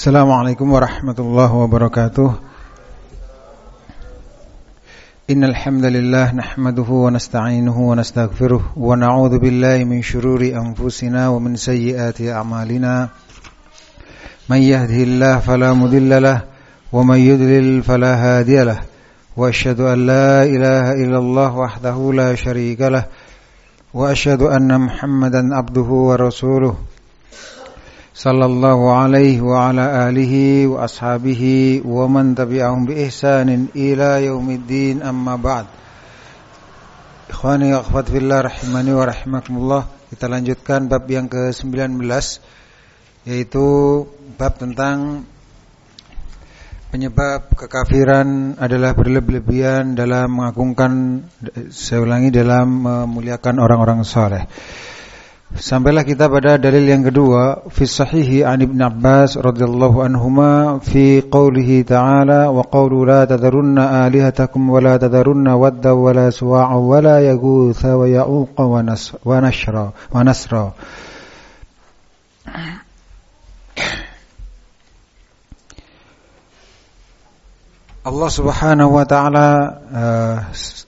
Assalamualaikum warahmatullahi wabarakatuh. Innal hamdalillah nahmaduhu wa nasta'inuhu wa nastaghfiruh wa na'udzu billahi min shururi anfusina wa min sayyiati a'malina. Man yahdihillahu fala mudilla lahu wa man yudlil fala hadiya lahu wa ashhadu an la ilaha illallah wahdahu la sharika lahu wa ashhadu anna Muhammadan abduhu wa rasuluhu صلى الله عليه وعلى آله وأصحابه ومن تبعهم بإحسان إلى يوم الدين أما بعد Ikhwani akhwat fillah rahimani wa rahimakumullah Kita lanjutkan bab yang ke-19 Yaitu bab tentang Penyebab kekafiran adalah berlebihan dalam mengagungkan Saya ulangi dalam memuliakan orang-orang saleh. Sampailah kita pada dalil yang kedua fi sahihi an Ibn Abbas radhiyallahu anhuma fi qoulihi ta'ala wa qawlu la tadharunna alihatakum wa la tadharunna wadda wa la suwa'a wa la yaghutha wa ya'uqa wa nasra wa nasra. Allah Subhanahu wa taala uh,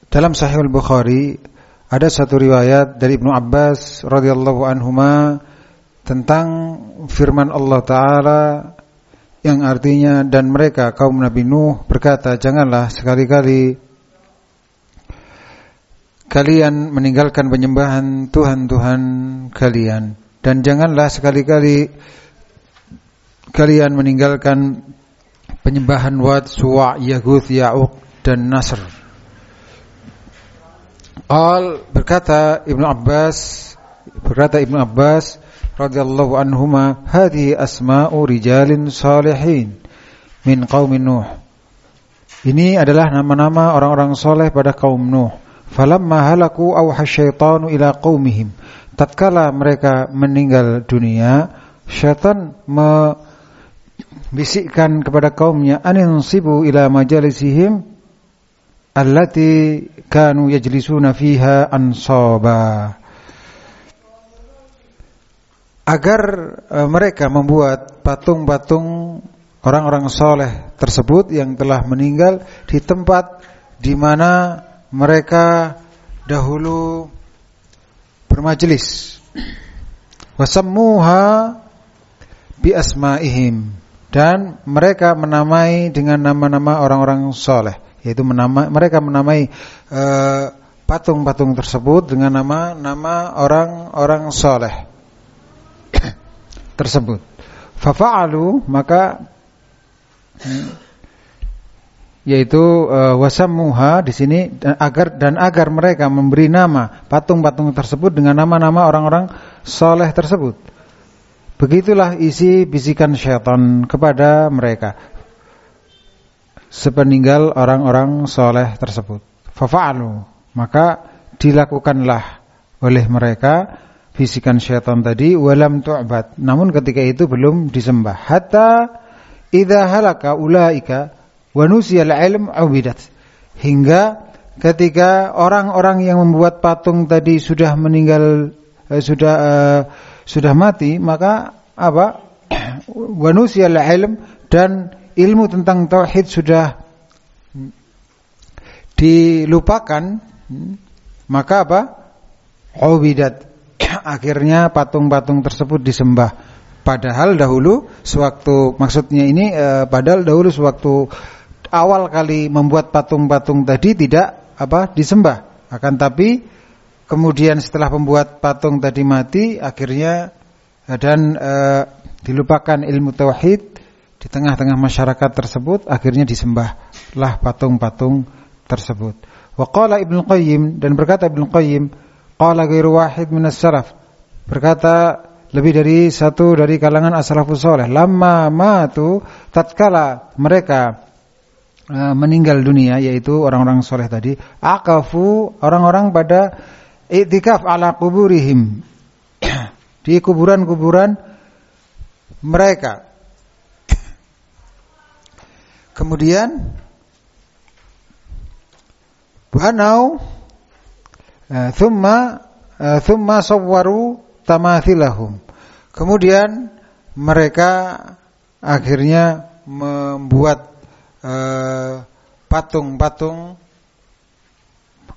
dalam Sahih Al-Bukhari ada satu riwayat dari Ibnu Abbas radhiyallahu anhuma tentang firman Allah taala yang artinya dan mereka kaum Nabi Nuh berkata janganlah sekali-kali kalian meninggalkan penyembahan Tuhan-Tuhan kalian. Dan janganlah sekali-kali kalian meninggalkan penyembahan Wad, Suwa, Yaguth, Ya'uq dan Nasr Al berkata Ibnu Abbas berkata Ibnu Abbas radhiyallahu anhuma hadhihi asma'u rijalin salihin min qaumin Nuh. Ini adalah nama-nama orang-orang soleh pada kaum Nuh. Falamma halaku aw syaitanu ila qaumihim. Tatkala mereka meninggal dunia, syaitan membisikkan kepada kaumnya aninsibu ila majalisihim allati kanu yajlisuna fiha ansaba. Agar uh, mereka membuat patung-patung orang-orang soleh tersebut yang telah meninggal di tempat di mana mereka dahulu bermajelis wasammuha bi asma'ihim. Dan mereka menamai dengan nama-nama orang-orang soleh yaitu menama, mereka menamai eh, patung-patung uh, tersebut dengan nama-nama orang-orang soleh tersebut. Fafa'alu maka hmm, yaitu uh, wasammuha di sini dan agar dan agar mereka memberi nama patung-patung tersebut dengan nama-nama orang-orang soleh tersebut. Begitulah isi bisikan syaitan kepada mereka sepeninggal orang-orang soleh tersebut. Fafa'alu maka dilakukanlah oleh mereka fisikan syaitan tadi walam tu'bad. Namun ketika itu belum disembah. Hatta idza halaka ulaika wa nusiyal ilm ubidat. Hingga ketika orang-orang yang membuat patung tadi sudah meninggal eh, sudah eh, sudah mati maka apa wa nusiyal ilm dan ilmu tentang tauhid sudah dilupakan, maka apa? Ubidat. Akhirnya patung-patung tersebut disembah. Padahal dahulu sewaktu maksudnya ini eh, padahal dahulu sewaktu awal kali membuat patung-patung tadi tidak apa disembah. Akan tapi kemudian setelah pembuat patung tadi mati akhirnya eh, dan eh, dilupakan ilmu tauhid di tengah-tengah masyarakat tersebut akhirnya disembahlah patung-patung tersebut. Wa qala Ibnu Qayyim dan berkata Ibnu Qayyim, qala ghairu wahid minas salaf. Berkata lebih dari satu dari kalangan as-salafus saleh, lamma matu tatkala mereka uh, meninggal dunia yaitu orang-orang soleh tadi, akafu orang-orang pada iktikaf ala kuburihim di kuburan-kuburan mereka. Kemudian Banau uh, thumma uh, thumma sawwaru tamathilahum. Kemudian mereka akhirnya membuat uh, patung-patung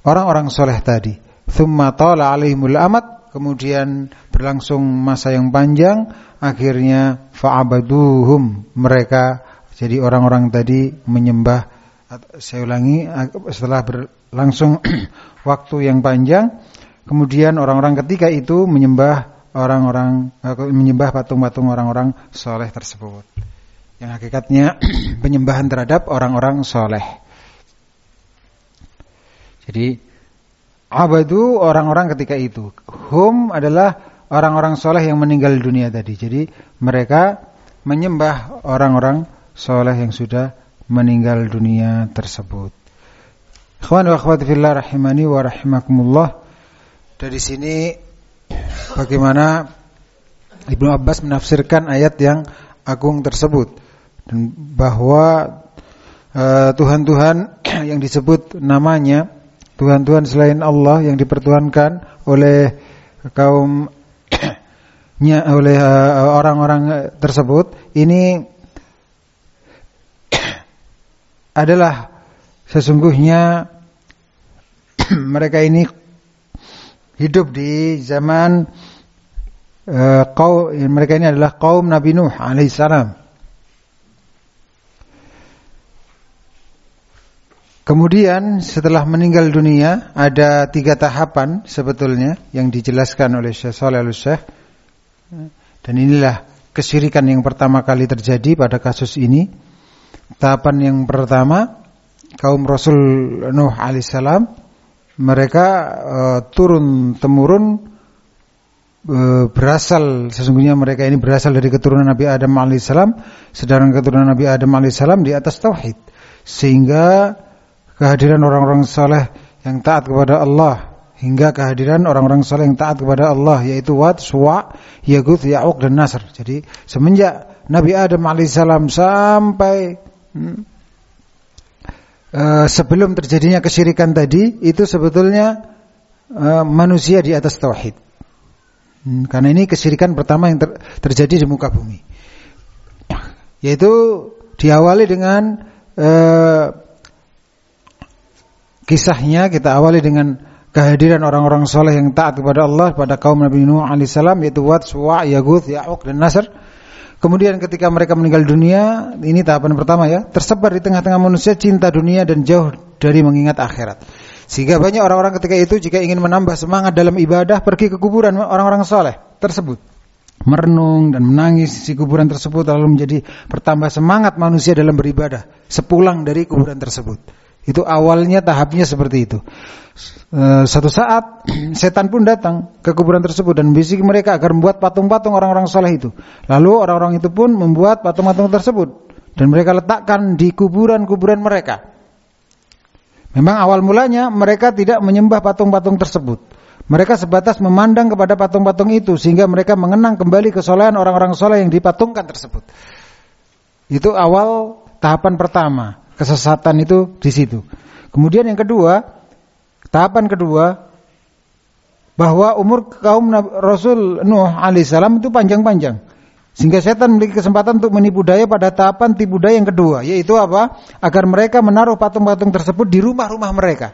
orang-orang soleh tadi. Thumma tala alaihimul amat. Kemudian berlangsung masa yang panjang. Akhirnya fa'abaduhum. Mereka jadi orang-orang tadi menyembah. Saya ulangi setelah langsung waktu yang panjang. Kemudian orang-orang ketika itu menyembah orang-orang menyembah patung-patung orang-orang soleh tersebut. Yang hakikatnya penyembahan terhadap orang-orang soleh. Jadi abadu orang-orang ketika itu. Hum adalah orang-orang soleh yang meninggal dunia tadi. Jadi mereka menyembah orang-orang soleh yang sudah meninggal dunia tersebut. Ikhwan wa akhwati fillah rahimani wa rahimakumullah. Dari sini bagaimana Ibnu Abbas menafsirkan ayat yang agung tersebut dan bahwa uh, Tuhan-Tuhan yang disebut namanya Tuhan-Tuhan selain Allah yang dipertuhankan oleh kaum oleh uh, orang-orang tersebut ini adalah sesungguhnya mereka ini hidup di zaman uh, mereka ini adalah kaum Nabi Nuh alaihissalam. Kemudian setelah meninggal dunia ada tiga tahapan sebetulnya yang dijelaskan oleh Syekh Saleh Al Syekh dan inilah kesyirikan yang pertama kali terjadi pada kasus ini. Tahapan yang pertama kaum Rasul Nuh alaihissalam mereka uh, turun temurun uh, berasal sesungguhnya mereka ini berasal dari keturunan Nabi Adam alaihissalam sedangkan keturunan Nabi Adam alaihissalam di atas tauhid sehingga kehadiran orang-orang saleh yang taat kepada Allah hingga kehadiran orang-orang saleh yang taat kepada Allah yaitu Wad, Suwa, Yaguth, Ya'uq dan Nasr. Jadi semenjak Nabi Adam alaihissalam sampai hmm, Eh, sebelum terjadinya kesyirikan tadi itu sebetulnya uh, manusia di atas tauhid. Hmm, karena ini kesyirikan pertama yang ter, terjadi di muka bumi. Yaitu diawali dengan uh, kisahnya kita awali dengan kehadiran orang-orang soleh yang taat kepada Allah pada kaum Nabi Nuh alaihissalam yaitu Wad, Suwa, Yaguth, Ya'uq dan Nasr Kemudian ketika mereka meninggal dunia, ini tahapan pertama ya, tersebar di tengah-tengah manusia cinta dunia dan jauh dari mengingat akhirat. Sehingga banyak orang-orang ketika itu jika ingin menambah semangat dalam ibadah pergi ke kuburan orang-orang soleh tersebut. Merenung dan menangis si kuburan tersebut lalu menjadi pertambah semangat manusia dalam beribadah sepulang dari kuburan tersebut. Itu awalnya tahapnya seperti itu. E, satu saat setan pun datang ke kuburan tersebut dan bisik mereka agar membuat patung-patung orang-orang soleh itu. Lalu orang-orang itu pun membuat patung-patung tersebut dan mereka letakkan di kuburan-kuburan mereka. Memang awal mulanya mereka tidak menyembah patung-patung tersebut. Mereka sebatas memandang kepada patung-patung itu sehingga mereka mengenang kembali kesolehan orang-orang soleh yang dipatungkan tersebut. Itu awal tahapan pertama kesesatan itu di situ. Kemudian yang kedua, tahapan kedua bahwa umur kaum Rasul Nuh alaihissalam itu panjang-panjang. Sehingga setan memiliki kesempatan untuk menipu daya pada tahapan tipu daya yang kedua, yaitu apa? Agar mereka menaruh patung-patung tersebut di rumah-rumah mereka.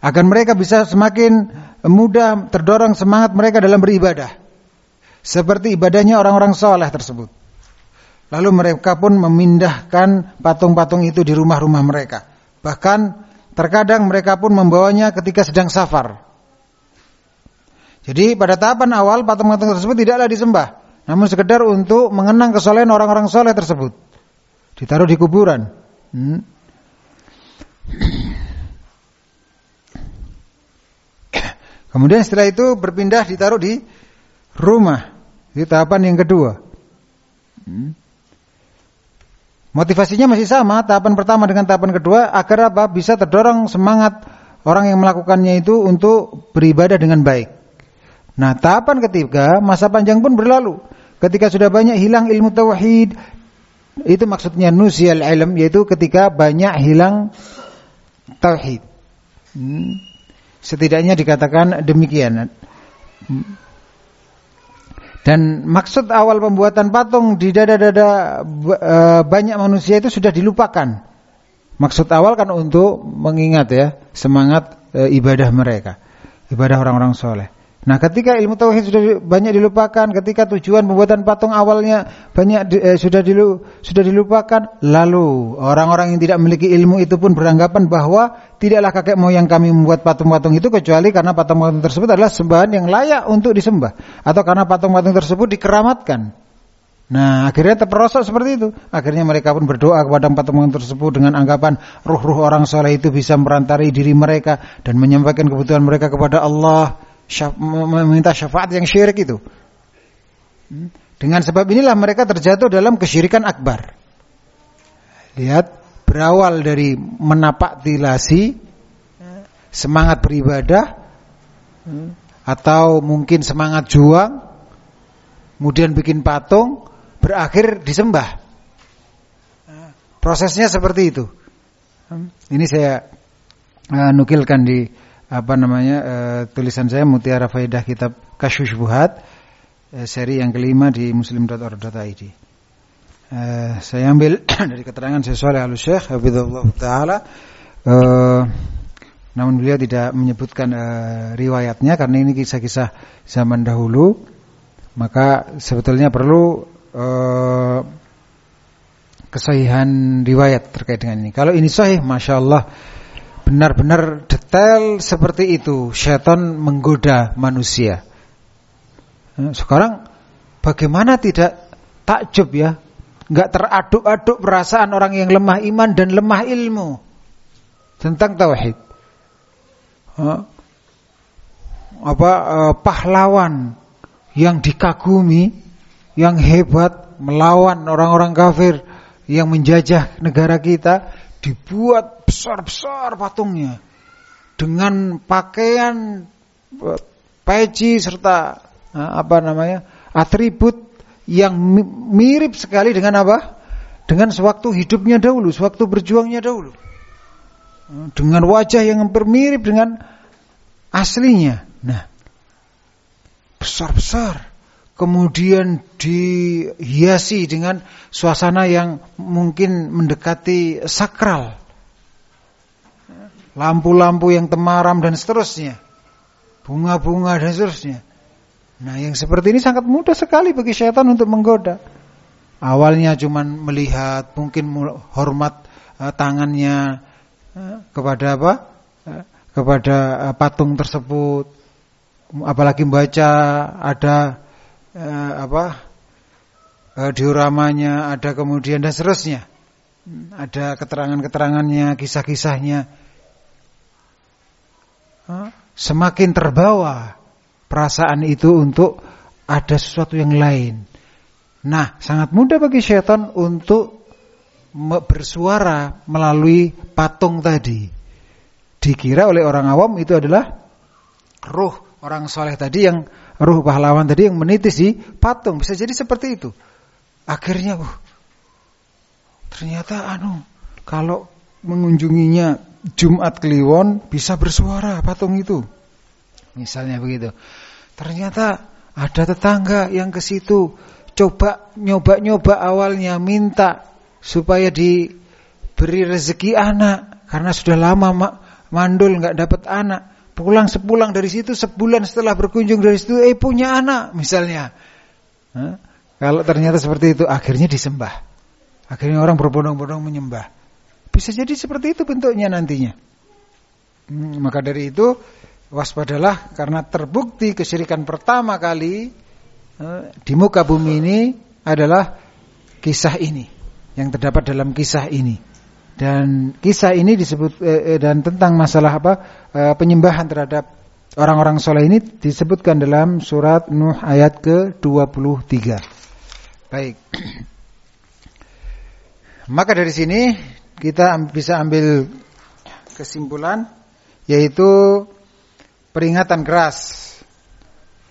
Agar mereka bisa semakin mudah terdorong semangat mereka dalam beribadah. Seperti ibadahnya orang-orang soleh tersebut. Lalu mereka pun memindahkan patung-patung itu di rumah-rumah mereka. Bahkan terkadang mereka pun membawanya ketika sedang safar. Jadi pada tahapan awal patung-patung tersebut tidaklah disembah. Namun sekedar untuk mengenang kesolehan orang-orang soleh tersebut. Ditaruh di kuburan. Hmm. Kemudian setelah itu berpindah ditaruh di rumah. di tahapan yang kedua. Hmm. Motivasinya masih sama, tahapan pertama dengan tahapan kedua agar apa? Bisa terdorong semangat orang yang melakukannya itu untuk beribadah dengan baik. Nah, tahapan ketiga, masa panjang pun berlalu. Ketika sudah banyak hilang ilmu tauhid, itu maksudnya nusial ilm yaitu ketika banyak hilang tauhid. Hmm. Setidaknya dikatakan demikian. Hmm. Dan maksud awal pembuatan patung di dada-dada e, banyak manusia itu sudah dilupakan. Maksud awal kan untuk mengingat ya semangat e, ibadah mereka, ibadah orang-orang soleh. Nah, ketika ilmu tauhid sudah banyak dilupakan, ketika tujuan pembuatan patung awalnya banyak eh, sudah dilu, sudah dilupakan, lalu orang-orang yang tidak memiliki ilmu itu pun beranggapan bahwa tidaklah kakek moyang kami membuat patung-patung itu kecuali karena patung-patung tersebut adalah sembahan yang layak untuk disembah atau karena patung-patung tersebut dikeramatkan. Nah, akhirnya terperosok seperti itu. Akhirnya mereka pun berdoa kepada patung-patung tersebut dengan anggapan ruh-ruh orang soleh itu bisa merantari diri mereka dan menyampaikan kebutuhan mereka kepada Allah meminta syafaat yang syirik itu. Hmm? Dengan sebab inilah mereka terjatuh dalam kesyirikan akbar. Lihat, berawal dari menapak tilasi, semangat beribadah, hmm? atau mungkin semangat juang, kemudian bikin patung, berakhir disembah. Prosesnya seperti itu. Hmm? Ini saya uh, nukilkan di apa namanya uh, tulisan saya Mutiara Faidah Kitab Kasyush Buhat uh, seri yang kelima di muslim.org.id. Uh, eh, saya ambil dari keterangan saya Saleh Al Syekh Habibullah taala uh, namun beliau tidak menyebutkan uh, riwayatnya karena ini kisah-kisah zaman dahulu maka sebetulnya perlu uh, kesahihan riwayat terkait dengan ini. Kalau ini sahih, masya Allah benar-benar detail seperti itu syaitan menggoda manusia. Eh, sekarang bagaimana tidak takjub ya? Enggak teraduk-aduk perasaan orang yang lemah iman dan lemah ilmu tentang tauhid. Apa eh, pahlawan yang dikagumi, yang hebat melawan orang-orang kafir yang menjajah negara kita dibuat besar-besar patungnya dengan pakaian eh, peci serta eh, apa namanya atribut yang mirip sekali dengan apa? Dengan sewaktu hidupnya dahulu, sewaktu berjuangnya dahulu. Eh, dengan wajah yang hampir mirip dengan aslinya. Nah, besar-besar kemudian dihiasi dengan suasana yang mungkin mendekati sakral. Lampu-lampu yang temaram dan seterusnya. Bunga-bunga dan seterusnya. Nah yang seperti ini sangat mudah sekali bagi syaitan untuk menggoda. Awalnya cuma melihat, mungkin hormat uh, tangannya uh, kepada apa? Uh, kepada patung tersebut. Apalagi membaca ada eh, apa eh, dioramanya, ada kemudian dan seterusnya. Ada keterangan-keterangannya, kisah-kisahnya. Semakin terbawa perasaan itu untuk ada sesuatu yang lain. Nah, sangat mudah bagi syaitan untuk bersuara melalui patung tadi. Dikira oleh orang awam itu adalah ruh orang soleh tadi yang ruh pahlawan tadi yang menitis di patung. Bisa jadi seperti itu. Akhirnya, uh, ternyata anu, kalau mengunjunginya Jumat Kliwon bisa bersuara patung itu. Misalnya begitu. Ternyata ada tetangga yang ke situ coba nyoba-nyoba awalnya minta supaya diberi rezeki anak karena sudah lama mandul nggak dapat anak Pulang sepulang dari situ sebulan setelah berkunjung dari situ eh punya anak misalnya. Hah? Kalau ternyata seperti itu akhirnya disembah. Akhirnya orang berbondong-bondong menyembah. Bisa jadi seperti itu bentuknya nantinya. Hmm, maka dari itu waspadalah karena terbukti kesyirikan pertama kali eh, di muka bumi ini adalah kisah ini yang terdapat dalam kisah ini. Dan kisah ini disebut eh, eh, dan tentang masalah apa eh, penyembahan terhadap orang-orang soleh ini disebutkan dalam surat Nuh ayat ke-23. Baik. Maka dari sini kita bisa ambil kesimpulan yaitu peringatan keras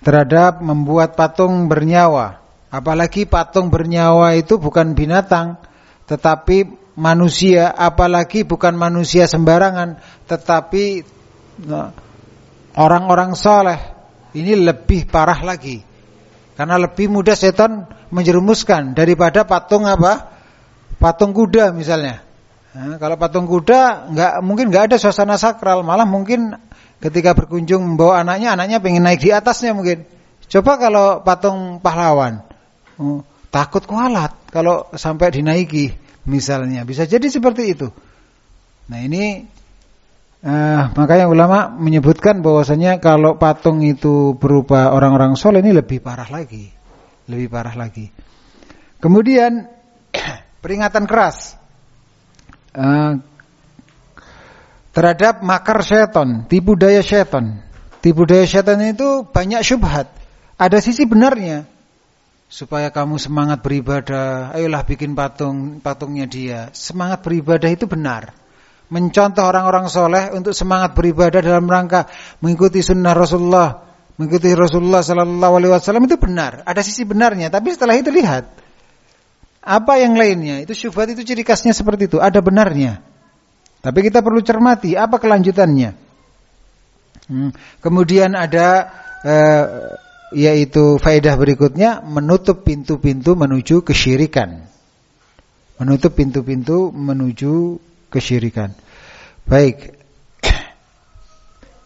terhadap membuat patung bernyawa. Apalagi patung bernyawa itu bukan binatang tetapi manusia, apalagi bukan manusia sembarangan tetapi orang-orang soleh. Ini lebih parah lagi. Karena lebih mudah setan menjerumuskan daripada patung apa? Patung kuda misalnya nah, kalau patung kuda nggak mungkin nggak ada suasana sakral. Malah mungkin ketika berkunjung membawa anaknya anaknya pengen naik di atasnya mungkin. Coba kalau patung pahlawan oh, takut kualat kalau sampai dinaiki misalnya. Bisa jadi seperti itu. Nah ini Uh, makanya ulama menyebutkan bahwasanya kalau patung itu berupa orang-orang soleh ini lebih parah lagi, lebih parah lagi. Kemudian peringatan keras uh, terhadap makar setan, tipu daya setan. Tipu daya setan itu banyak syubhat. Ada sisi benarnya supaya kamu semangat beribadah. Ayolah bikin patung patungnya dia. Semangat beribadah itu benar mencontoh orang-orang soleh untuk semangat beribadah dalam rangka mengikuti sunnah Rasulullah, mengikuti Rasulullah Sallallahu Alaihi Wasallam itu benar, ada sisi benarnya. Tapi setelah itu lihat apa yang lainnya, itu syubhat itu ciri khasnya seperti itu, ada benarnya. Tapi kita perlu cermati apa kelanjutannya. Hmm. Kemudian ada eh, yaitu faedah berikutnya menutup pintu-pintu menuju kesyirikan. Menutup pintu-pintu menuju kesyirikan. Baik.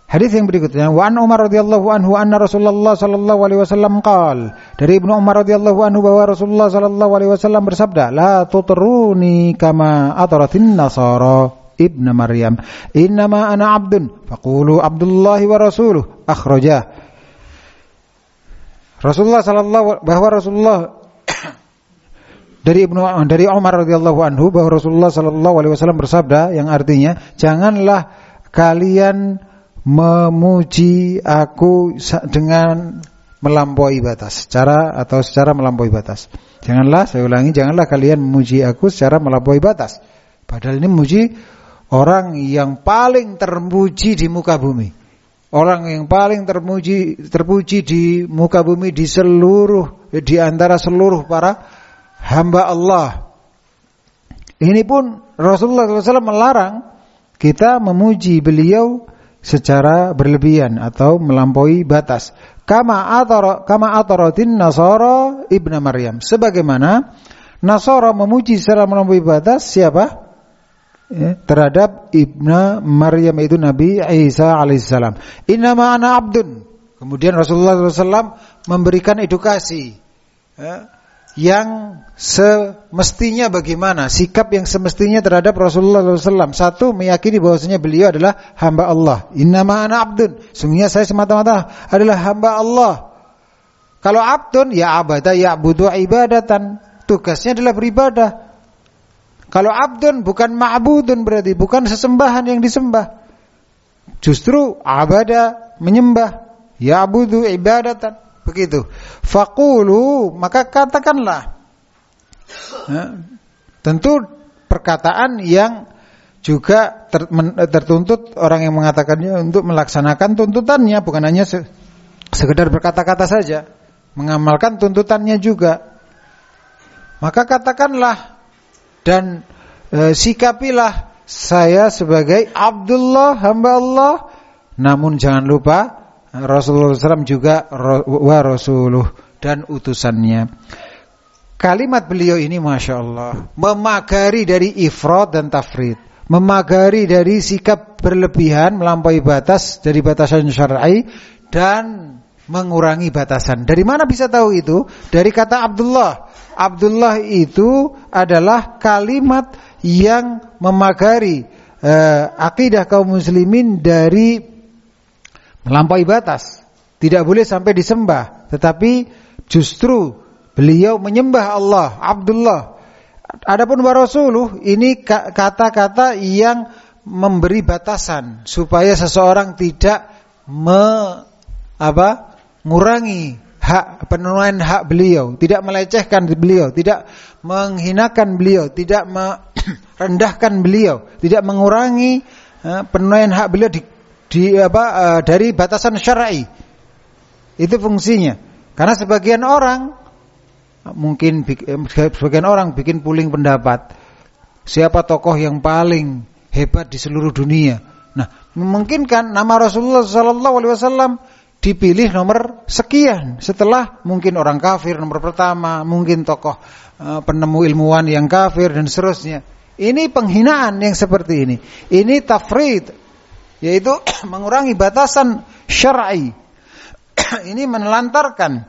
Hadis yang berikutnya, wa an Umar radhiyallahu anhu anna Rasulullah sallallahu alaihi wasallam qaal. Dari Ibnu Umar radhiyallahu anhu bahwa Rasulullah sallallahu alaihi wasallam bersabda, "La tutruni kama ataratin nasara ibn Maryam. Innama ana 'abdun, faqulu Abdullah wa rasuluh." Akhrajah. Rasulullah sallallahu bahwa Rasulullah dari Ibnu dari Umar radhiyallahu anhu bahwa Rasulullah sallallahu alaihi wasallam bersabda yang artinya janganlah kalian memuji aku dengan melampaui batas secara atau secara melampaui batas. Janganlah saya ulangi janganlah kalian memuji aku secara melampaui batas. Padahal ini memuji orang yang paling terpuji di muka bumi. Orang yang paling terpuji terpuji di muka bumi di seluruh di antara seluruh para hamba Allah. Ini pun Rasulullah SAW melarang kita memuji beliau secara berlebihan atau melampaui batas. Kama atara kama ataratin Nasara ibnu Maryam. Sebagaimana Nasara memuji secara melampaui batas siapa? Ya, terhadap ibnu Maryam itu Nabi Isa alaihissalam. Innama ana abdun. Kemudian Rasulullah SAW memberikan edukasi. Ya, yang semestinya bagaimana? Sikap yang semestinya terhadap Rasulullah SAW satu meyakini bahwasanya beliau adalah hamba Allah. Innama ana abdun. Sungguhnya saya semata-mata adalah hamba Allah. Kalau abdun ya abada ya butuh ibadatan. Tugasnya adalah beribadah. Kalau abdun bukan ma'budun berarti bukan sesembahan yang disembah. Justru abada menyembah. Ya butuh ibadatan Begitu. Fakulu maka katakanlah. Ya, tentu perkataan yang juga tertuntut orang yang mengatakannya untuk melaksanakan tuntutannya bukan hanya se, sekedar berkata-kata saja, mengamalkan tuntutannya juga. Maka katakanlah dan e, sikapilah saya sebagai Abdullah hamba Allah namun jangan lupa Rasulullah SAW juga wa rasuluh dan utusannya. Kalimat beliau ini Masya Allah Memagari dari ifrat dan tafrid Memagari dari sikap berlebihan Melampaui batas dari batasan syar'i Dan mengurangi batasan Dari mana bisa tahu itu? Dari kata Abdullah Abdullah itu adalah kalimat yang memagari eh, Akidah kaum muslimin dari melampaui batas. Tidak boleh sampai disembah, tetapi justru beliau menyembah Allah, Abdullah. Adapun wa rasuluh ini kata-kata yang memberi batasan supaya seseorang tidak me, apa ngurangi hak penurunan hak beliau, tidak melecehkan beliau, tidak menghinakan beliau, tidak merendahkan beliau, tidak mengurangi uh, penurunan hak beliau di, di apa uh, dari batasan syar'i. Itu fungsinya. Karena sebagian orang mungkin sebagian orang bikin puling pendapat. Siapa tokoh yang paling hebat di seluruh dunia? Nah, memungkinkan nama Rasulullah sallallahu alaihi wasallam dipilih nomor sekian setelah mungkin orang kafir nomor pertama, mungkin tokoh uh, penemu ilmuwan yang kafir dan seterusnya. Ini penghinaan yang seperti ini. Ini tafrid yaitu mengurangi batasan syar'i. ini menelantarkan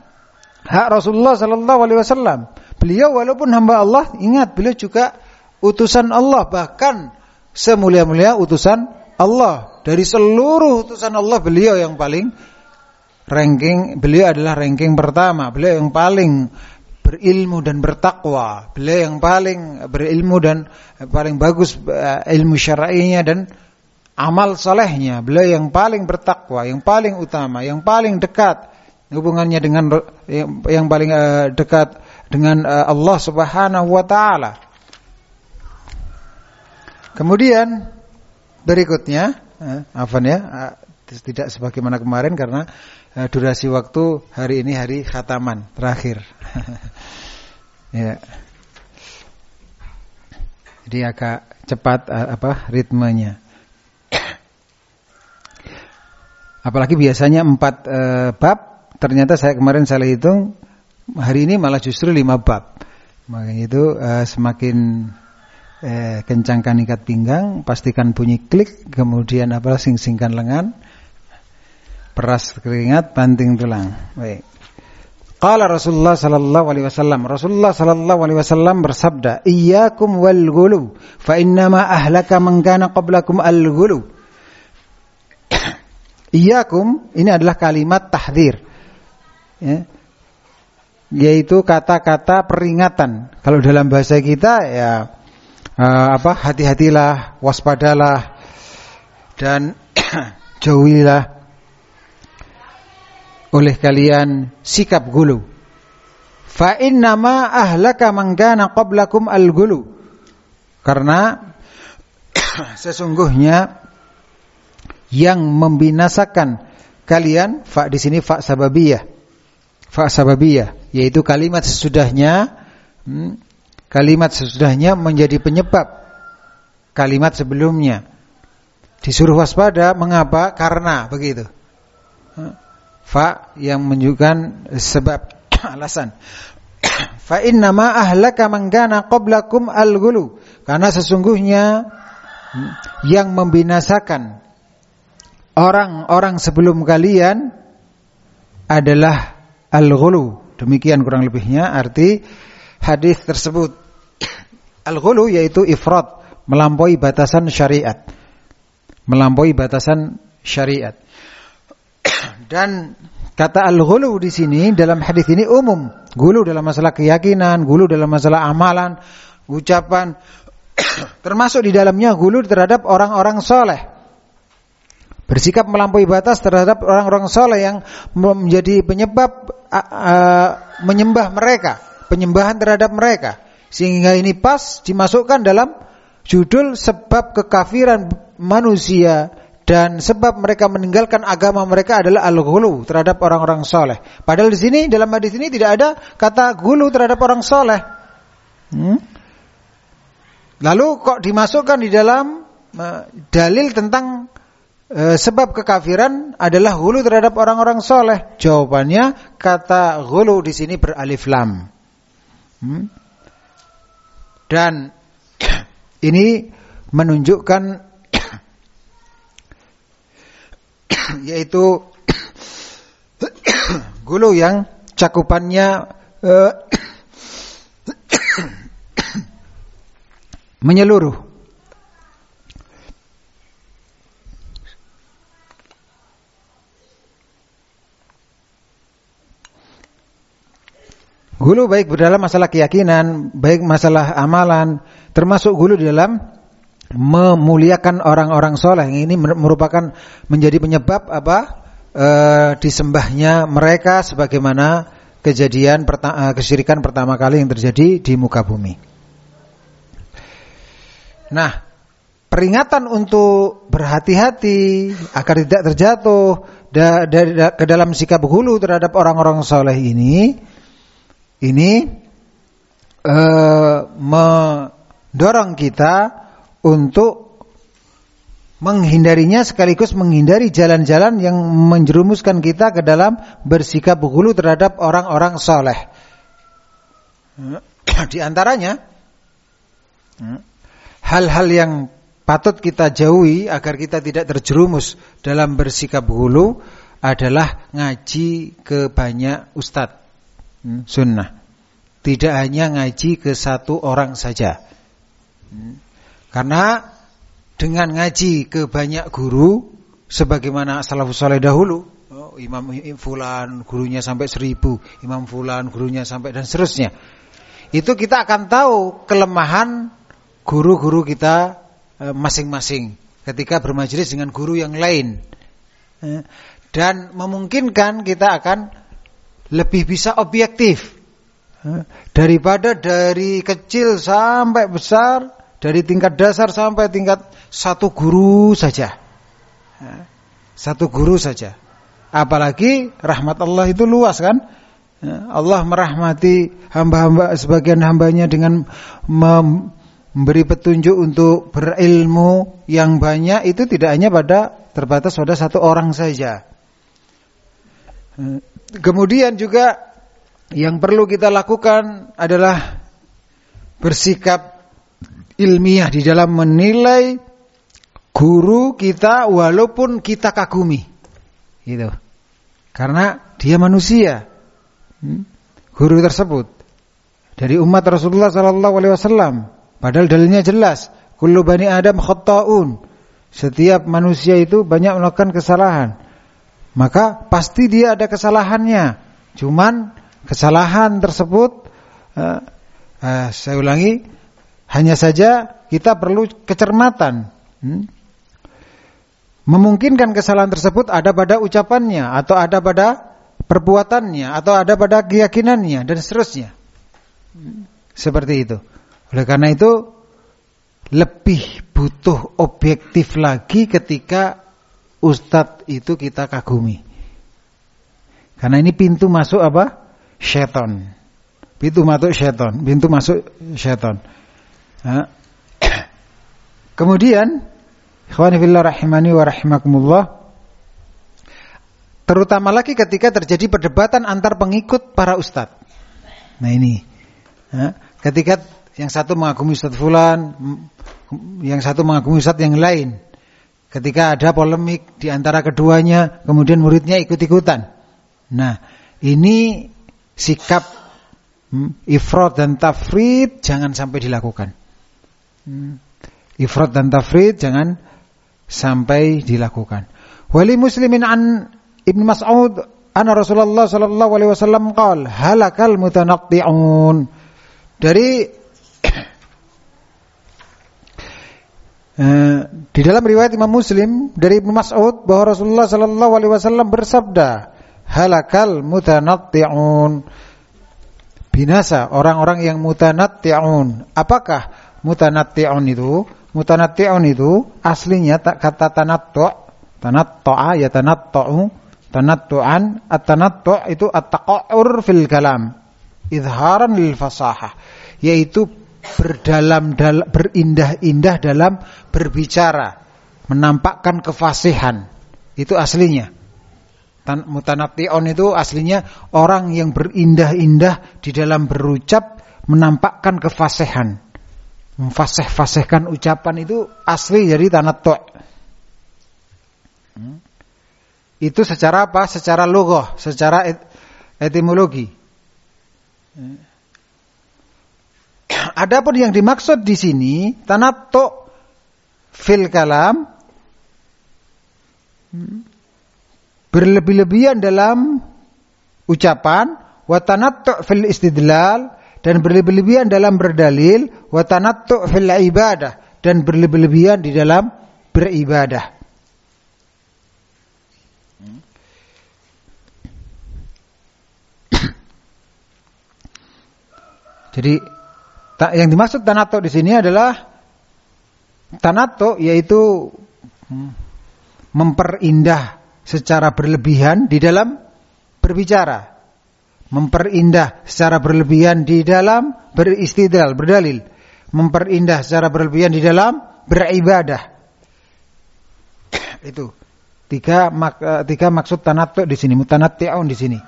hak Rasulullah sallallahu alaihi wasallam. Beliau walaupun hamba Allah, ingat beliau juga utusan Allah bahkan semulia-mulia utusan Allah. Dari seluruh utusan Allah beliau yang paling ranking beliau adalah ranking pertama, beliau yang paling berilmu dan bertakwa, beliau yang paling berilmu dan paling bagus eh, ilmu syar'inya dan amal solehnya, beliau yang paling bertakwa, yang paling utama, yang paling dekat hubungannya dengan yang, paling uh, dekat dengan uh, Allah Subhanahu wa taala. Kemudian berikutnya, uh, afan ya, tidak sebagaimana kemarin karena durasi waktu hari ini hari khataman terakhir. ya. Jadi agak cepat apa ritmenya. Apalagi biasanya empat uh, bab ternyata saya kemarin saya hitung hari ini malah justru lima bab. Makanya itu uh, semakin uh, kencangkan ikat pinggang, pastikan bunyi klik, kemudian apa sing-singkan lengan, peras keringat, banting tulang. Baik. Qala Rasulullah sallallahu alaihi wasallam Rasulullah sallallahu alaihi wasallam bersabda iyyakum wal ghulu fa innama ahlaka man kana qablakum al ghulu Iyyakum ini adalah kalimat tahdzir ya, yaitu kata-kata peringatan. Kalau dalam bahasa kita ya uh, apa hati-hatilah, waspadalah dan jauhilah oleh kalian sikap gulu. Fa ahlaka man kana qablakum al-gulu. Karena sesungguhnya yang membinasakan kalian fa di sini fa sababiyah. Fa sababiyah yaitu kalimat sesudahnya hmm, kalimat sesudahnya menjadi penyebab kalimat sebelumnya. Disuruh waspada mengapa? Karena begitu. Fa yang menunjukkan sebab alasan. Fa innama ahlaka man kana qablakum al-ghulu. Karena sesungguhnya hmm, yang membinasakan orang-orang sebelum kalian adalah al-ghulu. Demikian kurang lebihnya arti hadis tersebut. Al-ghulu yaitu ifrat, melampaui batasan syariat. Melampaui batasan syariat. Dan kata al-ghulu di sini dalam hadis ini umum. Gulu dalam masalah keyakinan, gulu dalam masalah amalan, ucapan termasuk di dalamnya gulu terhadap orang-orang soleh bersikap melampaui batas terhadap orang-orang soleh yang menjadi penyebab uh, menyembah mereka, penyembahan terhadap mereka, sehingga ini pas dimasukkan dalam judul sebab kekafiran manusia dan sebab mereka meninggalkan agama mereka adalah al-ghulu terhadap orang-orang soleh. Padahal di sini dalam hadis ini tidak ada kata gulu terhadap orang soleh. Hmm? Lalu kok dimasukkan di dalam uh, dalil tentang e, sebab kekafiran adalah hulu terhadap orang-orang soleh. Jawabannya kata hulu di sini beralif lam. Hmm? Dan ini menunjukkan yaitu gulu yang cakupannya uh, menyeluruh Gulu baik dalam masalah keyakinan, baik masalah amalan, termasuk gulu di dalam memuliakan orang-orang soleh. Ini merupakan menjadi penyebab apa? uh, disembahnya mereka sebagaimana kejadian uh, kesyirikan pertama kali yang terjadi di muka bumi. Nah, peringatan untuk berhati-hati agar tidak terjatuh da, da, da, ke dalam sikap hulu terhadap orang-orang soleh ini, ini uh, mendorong kita untuk menghindarinya sekaligus menghindari jalan-jalan yang menjerumuskan kita ke dalam bersikap hulu terhadap orang-orang soleh. Di antaranya hal-hal yang patut kita jauhi agar kita tidak terjerumus dalam bersikap hulu adalah ngaji ke banyak ustadz hmm, sunnah. Tidak hanya ngaji ke satu orang saja. Hmm. Karena dengan ngaji ke banyak guru sebagaimana salafus saleh dahulu oh, imam fulan gurunya sampai seribu imam fulan gurunya sampai dan seterusnya itu kita akan tahu kelemahan guru-guru kita eh, masing-masing ketika bermajelis dengan guru yang lain eh, dan memungkinkan kita akan lebih bisa objektif daripada dari kecil sampai besar dari tingkat dasar sampai tingkat satu guru saja. Satu guru saja. Apalagi rahmat Allah itu luas kan? Allah merahmati hamba-hamba sebagian hambanya dengan memberi petunjuk untuk berilmu yang banyak itu tidak hanya pada terbatas pada satu orang saja. Kemudian juga yang perlu kita lakukan adalah bersikap ilmiah di dalam menilai guru kita walaupun kita kagumi. Gitu. Karena dia manusia. Hmm? Guru tersebut dari umat Rasulullah sallallahu alaihi wasallam. Padahal dalilnya jelas, kullu bani Adam khata'un. Setiap manusia itu banyak melakukan kesalahan. Maka pasti dia ada kesalahannya. Cuman kesalahan tersebut uh, uh, saya ulangi hanya saja kita perlu kecermatan. Hmm? Memungkinkan kesalahan tersebut ada pada ucapannya atau ada pada perbuatannya atau ada pada keyakinannya dan seterusnya. Hmm? Seperti itu. Oleh karena itu lebih butuh objektif lagi ketika ustadz itu kita kagumi. Karena ini pintu masuk apa? Syaitan. Pintu masuk syaitan, pintu masuk syaitan. Kemudian, ikhwani fillah rahimani wa rahimakumullah, terutama lagi ketika terjadi perdebatan antar pengikut para ustadz. Nah ini, ketika yang satu mengagumi ustadz fulan, yang satu mengagumi ustadz yang lain. Ketika ada polemik di antara keduanya, kemudian muridnya ikut-ikutan. Nah, ini sikap hmm, ifrat dan tafrid jangan sampai dilakukan. Hmm. Ifrat dan tafrid jangan sampai dilakukan. Wali muslimin an Ibn Mas'ud anna Rasulullah sallallahu alaihi wasallam qala halakal mutanaqti'un. Dari uh, di dalam riwayat Imam Muslim dari Ibnu Mas'ud bahwa Rasulullah sallallahu alaihi wasallam bersabda, halakal mutanaqti'un. Binasa orang-orang yang mutanatti'un. Apakah mutanatti'un itu mutanatti'un itu aslinya kata tanattu' tanattu'a ya tanattu'u tanattu'an at-tanattu' itu at-taqa'ur fil kalam izharan lil fasahah yaitu berdalam berindah-indah dalam berbicara menampakkan kefasihan itu aslinya mutanatti'un itu aslinya orang yang berindah-indah di dalam berucap menampakkan kefasihan memfasih-fasihkan ucapan itu asli dari tanah Hmm. Itu secara apa? Secara logoh, secara et etimologi. Hmm. Adapun yang dimaksud di sini tanattu fil kalam berlebih-lebihan dalam ucapan wa tanattu fil istidlal dan berlebih-lebihan dalam berdalil wa tanattu fil ibadah dan berlebih-lebihan di dalam beribadah. Jadi yang dimaksud tanato di sini adalah tanato yaitu hmm, memperindah secara berlebihan di dalam berbicara. Memperindah secara berlebihan di dalam beristidlal, berdalil. Memperindah secara berlebihan di dalam beribadah. Itu. Tiga, mak, eh, tiga maksud tanato di sini, mutanatti'un di sini.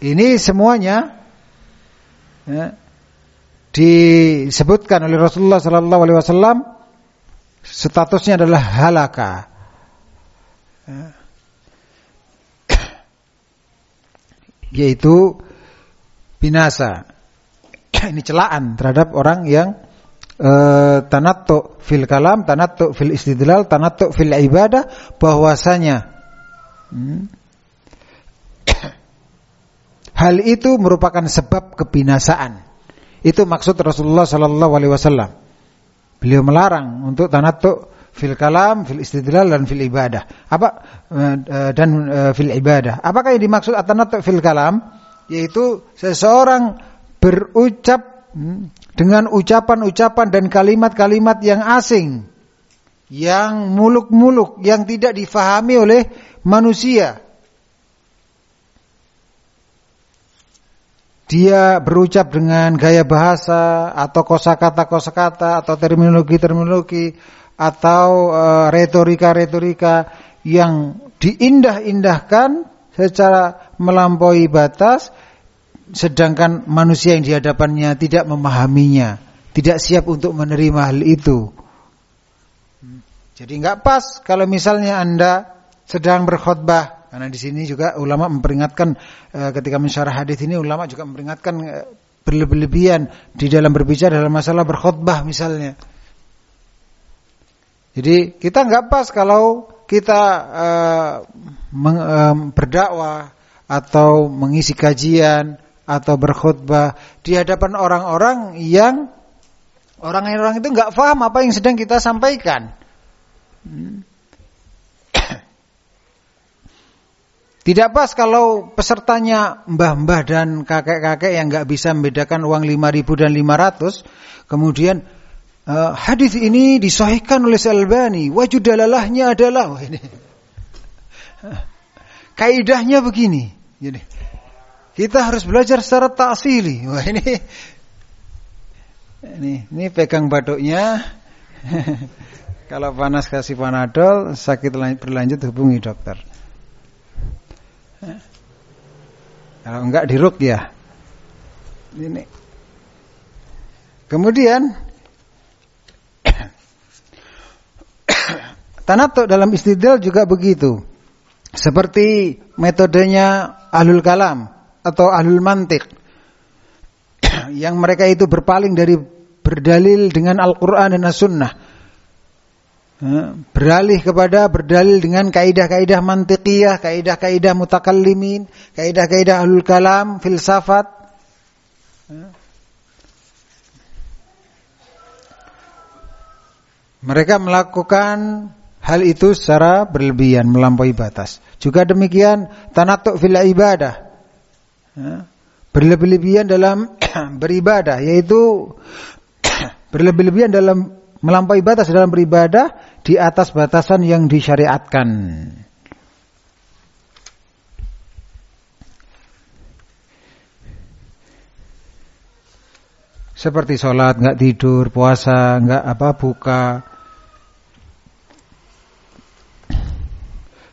Ini semuanya ya, disebutkan oleh Rasulullah sallallahu alaihi wasallam statusnya adalah halaka. Ya. Yaitu binasa. Ini celaan terhadap orang yang uh, tanattu fil kalam, tanattu fil istidlal, tanattu fil ibadah bahwasanya hmm, hal itu merupakan sebab kebinasaan. Itu maksud Rasulullah sallallahu alaihi wasallam. Beliau melarang untuk tanattu fil kalam, fil istidlal dan fil ibadah. Apa uh, dan uh, fil ibadah. Apakah yang dimaksud atanattu fil kalam? Yaitu seseorang berucap hmm, dengan ucapan-ucapan dan kalimat-kalimat yang asing, yang muluk-muluk, yang tidak difahami oleh manusia. Dia berucap dengan gaya bahasa atau kosakata-kosakata atau terminologi-terminologi atau uh, retorika-retorika yang diindah-indahkan secara melampaui batas sedangkan manusia yang di hadapannya tidak memahaminya, tidak siap untuk menerima hal itu. Jadi nggak pas kalau misalnya Anda sedang berkhutbah karena di sini juga ulama memperingatkan e, ketika mensyarah hadis ini ulama juga memperingatkan e, berlebihan di dalam berbicara dalam masalah berkhutbah misalnya. Jadi kita nggak pas kalau kita e, meng, e, berdakwah atau mengisi kajian atau berkhutbah di hadapan orang-orang yang orang-orang itu nggak paham apa yang sedang kita sampaikan. Hmm. Tidak pas kalau pesertanya mbah-mbah dan kakek-kakek yang nggak bisa membedakan uang 5000 dan 500, kemudian uh, hadis ini disahihkan oleh Salbani, wajud dalalahnya adalah wah ini. Kaidahnya begini. Jadi kita harus belajar secara ta'asili. Wah ini ini ini pegang batuknya. Kalau panas kasih panadol, sakit berlanjut hubungi dokter. Kalau enggak diruk ya. Ini. Kemudian Tanato dalam istidlal juga begitu. Seperti metodenya ahlul kalam atau ahlul mantik yang mereka itu berpaling dari berdalil dengan Al-Quran dan As-Sunnah beralih kepada berdalil dengan kaidah-kaidah mantiqiyah, kaidah-kaidah mutakallimin, kaidah-kaidah ahlul kalam, filsafat. Mereka melakukan hal itu secara berlebihan, melampaui batas. Juga demikian tanatuk fil ibadah. Berlebih-lebihan dalam beribadah yaitu berlebih-lebihan dalam melampaui batas dalam beribadah di atas batasan yang disyariatkan. Seperti sholat, nggak tidur, puasa, nggak apa buka.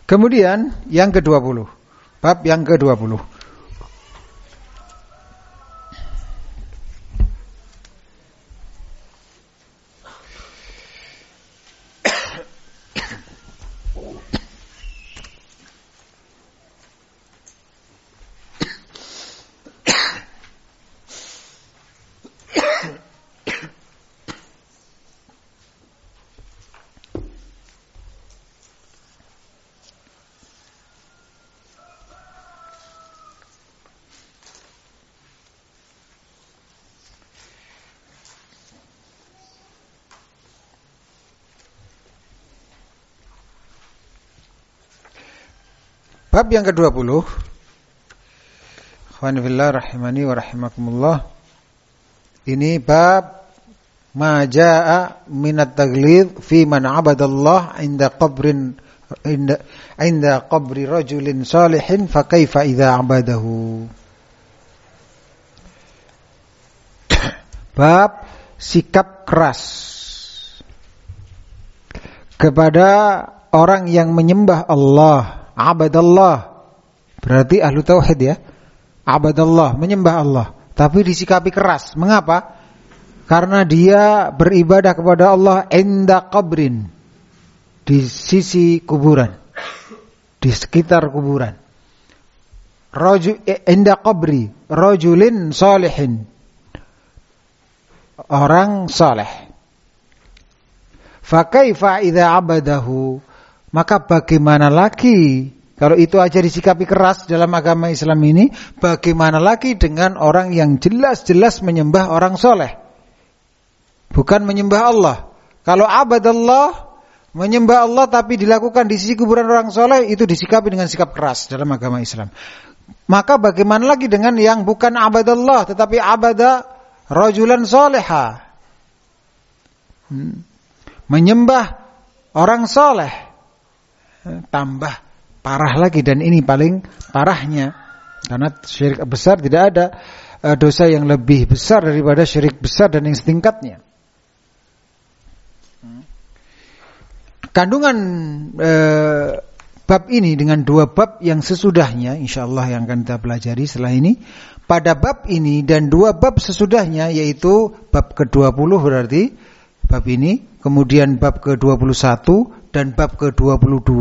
Kemudian yang ke-20. Bab yang ke-20. Bab yang ke-20 Ikhwanifillah rahimani wa rahimakumullah. Ini bab ma jaa minat taglid fi man abadallah inda qabrin inda inda qabri rajulin salihin fa kaifa abadahu. Bab sikap keras kepada orang yang menyembah Allah, abadallah. Berarti ahlu tauhid ya abadallah, menyembah Allah, tapi disikapi keras. Mengapa? Karena dia beribadah kepada Allah inda qabrin di sisi kuburan, di sekitar kuburan. Raju, inda qabri rajulin salihin. Orang saleh. Fakaifa idza abadahu? Maka bagaimana lagi kalau itu aja disikapi keras dalam agama Islam ini, bagaimana lagi dengan orang yang jelas-jelas menyembah orang soleh? Bukan menyembah Allah. Kalau abad Allah, menyembah Allah tapi dilakukan di sisi kuburan orang soleh, itu disikapi dengan sikap keras dalam agama Islam. Maka bagaimana lagi dengan yang bukan abad Allah, tetapi abada rajulan soleha. Hmm. Menyembah orang soleh. Tambah parah lagi. Dan ini paling parahnya. Karena syirik besar tidak ada uh, dosa yang lebih besar daripada syirik besar dan yang setingkatnya. Kandungan uh, bab ini dengan dua bab yang sesudahnya insyaallah yang akan kita pelajari setelah ini. Pada bab ini dan dua bab sesudahnya yaitu bab ke-20 berarti bab ini kemudian bab ke-21 dan bab ke-22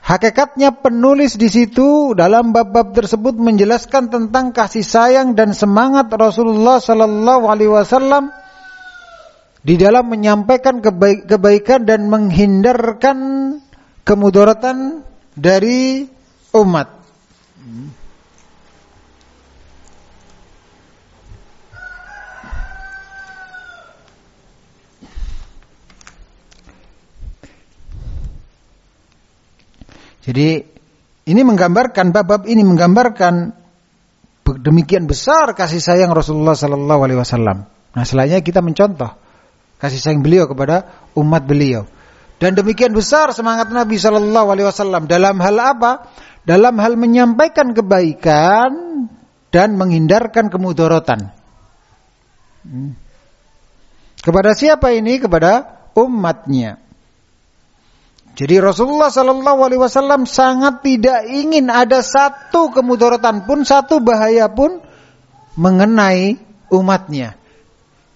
Hakikatnya penulis di situ dalam bab-bab tersebut menjelaskan tentang kasih sayang dan semangat Rasulullah sallallahu alaihi wasallam di dalam menyampaikan kebaikan dan menghindarkan kemudaratan dari umat. Jadi ini menggambarkan bab-bab ini menggambarkan demikian besar kasih sayang Rasulullah sallallahu alaihi wasallam. Nah, selanjutnya kita mencontoh kasih sayang beliau kepada umat beliau. Dan demikian besar semangat Nabi sallallahu alaihi wasallam dalam hal apa? Dalam hal menyampaikan kebaikan dan menghindarkan kemudaratan. Hmm. Kepada siapa ini? Kepada umatnya. Jadi Rasulullah Sallallahu Alaihi Wasallam sangat tidak ingin ada satu kemudaratan pun, satu bahaya pun mengenai umatnya.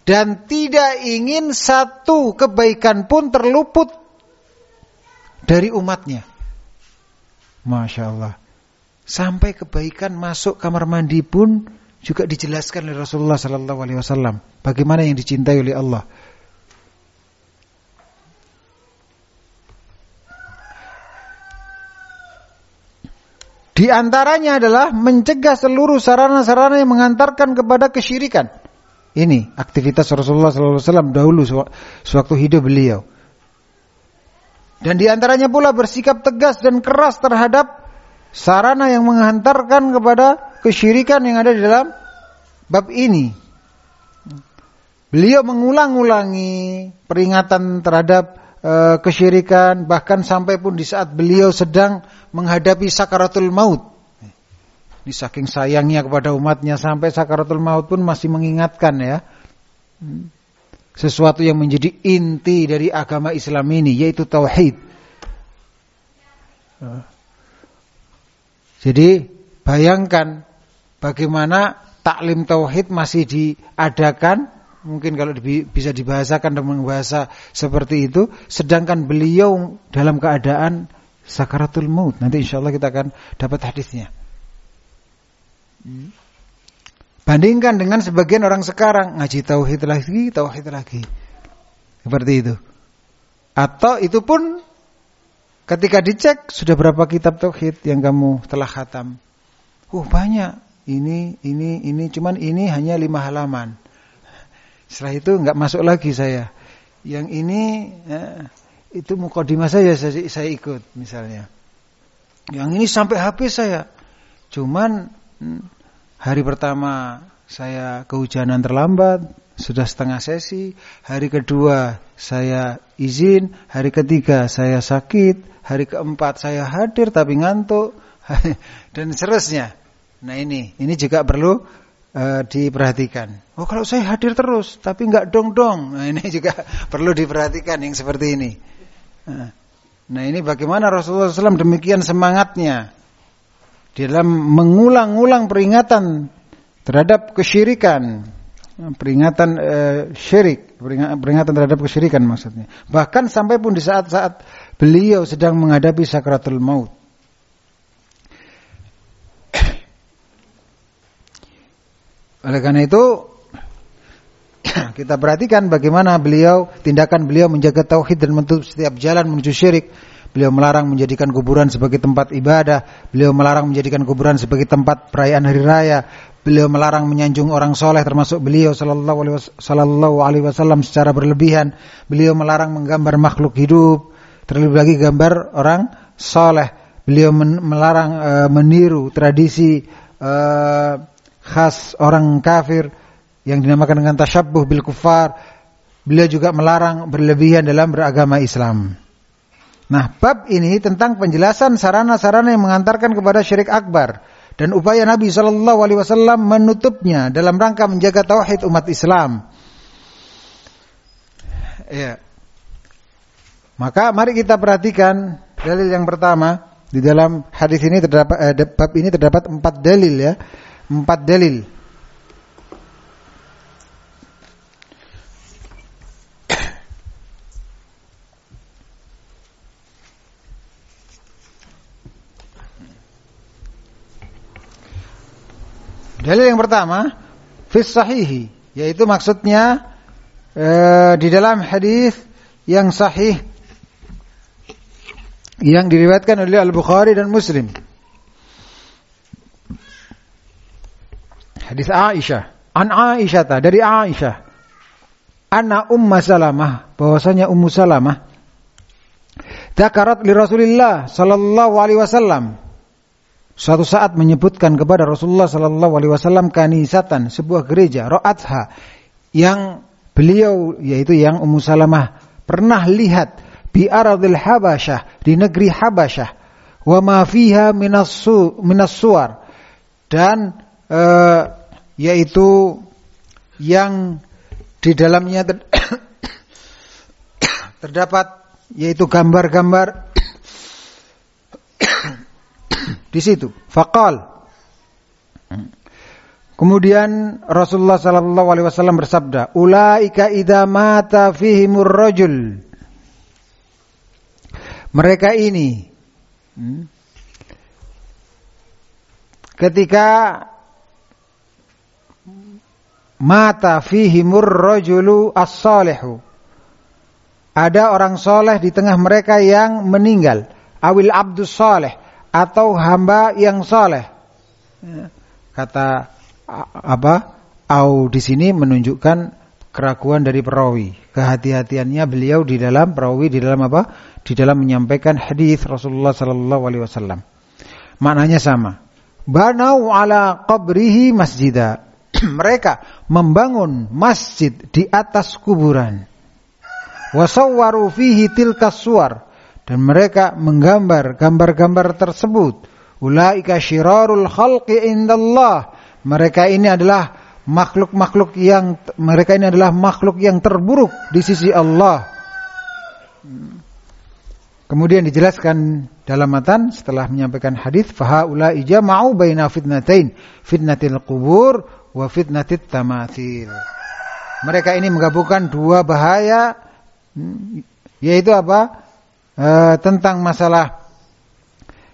Dan tidak ingin satu kebaikan pun terluput dari umatnya. Masya Allah. Sampai kebaikan masuk kamar mandi pun juga dijelaskan oleh Rasulullah Sallallahu Alaihi Wasallam. Bagaimana yang dicintai oleh Allah. Di antaranya adalah mencegah seluruh sarana-sarana yang mengantarkan kepada kesyirikan. Ini aktivitas Rasulullah SAW dahulu sewaktu hidup beliau. Dan di antaranya pula bersikap tegas dan keras terhadap sarana yang menghantarkan kepada kesyirikan yang ada di dalam bab ini. Beliau mengulang-ulangi peringatan terhadap uh, kesyirikan bahkan sampai pun di saat beliau sedang menghadapi sakaratul maut. Ini saking sayangnya kepada umatnya sampai sakaratul maut pun masih mengingatkan ya. Sesuatu yang menjadi inti dari agama Islam ini yaitu tauhid. Jadi bayangkan bagaimana taklim tauhid masih diadakan mungkin kalau bisa dibahasakan dengan bahasa seperti itu sedangkan beliau dalam keadaan sakaratul maut. Nanti insya Allah kita akan dapat hadisnya. Bandingkan dengan sebagian orang sekarang ngaji tauhid lagi, tauhid lagi. Seperti itu. Atau itu pun ketika dicek sudah berapa kitab tauhid yang kamu telah khatam. Oh banyak. Ini, ini, ini. Cuman ini hanya lima halaman. Setelah itu nggak masuk lagi saya. Yang ini ya, itu mukadimah saya, saya saya ikut misalnya. Yang ini sampai habis saya. Cuman hmm, Hari pertama saya kehujanan terlambat, sudah setengah sesi. Hari kedua saya izin, hari ketiga saya sakit, hari keempat saya hadir tapi ngantuk dan seterusnya. Nah ini, ini juga perlu uh, diperhatikan. Oh kalau saya hadir terus tapi nggak dong dong, nah ini juga perlu diperhatikan yang seperti ini. Nah, nah ini bagaimana Rasulullah SAW demikian semangatnya dalam mengulang-ulang peringatan terhadap kesyirikan, peringatan uh, syirik, peringatan terhadap kesyirikan maksudnya. Bahkan sampai pun di saat-saat beliau sedang menghadapi sakratul maut. Oleh karena itu kita perhatikan bagaimana beliau tindakan beliau menjaga tauhid dan menutup setiap jalan menuju syirik. Beliau melarang menjadikan kuburan sebagai tempat ibadah. Beliau melarang menjadikan kuburan sebagai tempat perayaan hari raya. Beliau melarang menyanjung orang soleh termasuk beliau sallallahu alaihi wasallam secara berlebihan. Beliau melarang menggambar makhluk hidup, terlebih lagi gambar orang soleh. Beliau melarang uh, meniru tradisi uh, khas orang kafir yang dinamakan dengan tasyabbuh bil kufar. Beliau juga melarang berlebihan dalam beragama Islam. Nah, bab ini tentang penjelasan sarana-sarana yang mengantarkan kepada syirik akbar dan upaya Nabi Shallallahu Alaihi Wasallam menutupnya dalam rangka menjaga tauhid umat Islam. Ya. Maka mari kita perhatikan dalil yang pertama di dalam hadis ini terdapat eh, bab ini terdapat empat dalil ya, empat dalil. Dalil yang pertama, fis sahihi, yaitu maksudnya e, di dalam hadis yang sahih yang diriwayatkan oleh Al-Bukhari dan Muslim. Hadis Aisyah, an Aisyah dari Aisyah. Anna Ummu Salamah, bahwasanya Ummu Salamah Dakarat li Rasulillah sallallahu alaihi wasallam. Suatu saat menyebutkan kepada Rasulullah sallallahu alaihi wasallam kanisatan sebuah gereja Ra'atha yang beliau yaitu yang Ummu Salamah pernah lihat bi aradil Habasyah di negeri Habasyah. Wa ma fiha minas suar dan uh, yaitu yang di dalamnya ter terdapat yaitu gambar-gambar di situ. Fakal. Kemudian Rasulullah sallallahu alaihi wasallam bersabda, "Ulaika idza mata fihimur rajul." Mereka ini hmm, ketika mata fihimur rajulu as-salihu. Ada orang soleh di tengah mereka yang meninggal. Awil abdus soleh atau hamba yang soleh. Kata apa? Au di sini menunjukkan keraguan dari perawi, kehati-hatiannya beliau di dalam perawi di dalam apa? Di dalam menyampaikan hadis Rasulullah sallallahu alaihi wasallam. Maknanya sama. Banau ala qabrihi masjida. Mereka membangun masjid di atas kuburan. Wasawwaru fihi tilkas suwar dan mereka menggambar gambar-gambar tersebut. Ulaika syirarul khalqi indallah. Mereka ini adalah makhluk-makhluk yang mereka ini adalah makhluk yang terburuk di sisi Allah. Kemudian dijelaskan dalam matan setelah menyampaikan hadis fahaula ijma'u baina fitnatain, fitnatil qubur wa fitnatit tamathil. Mereka ini menggabungkan dua bahaya yaitu apa? e, tentang masalah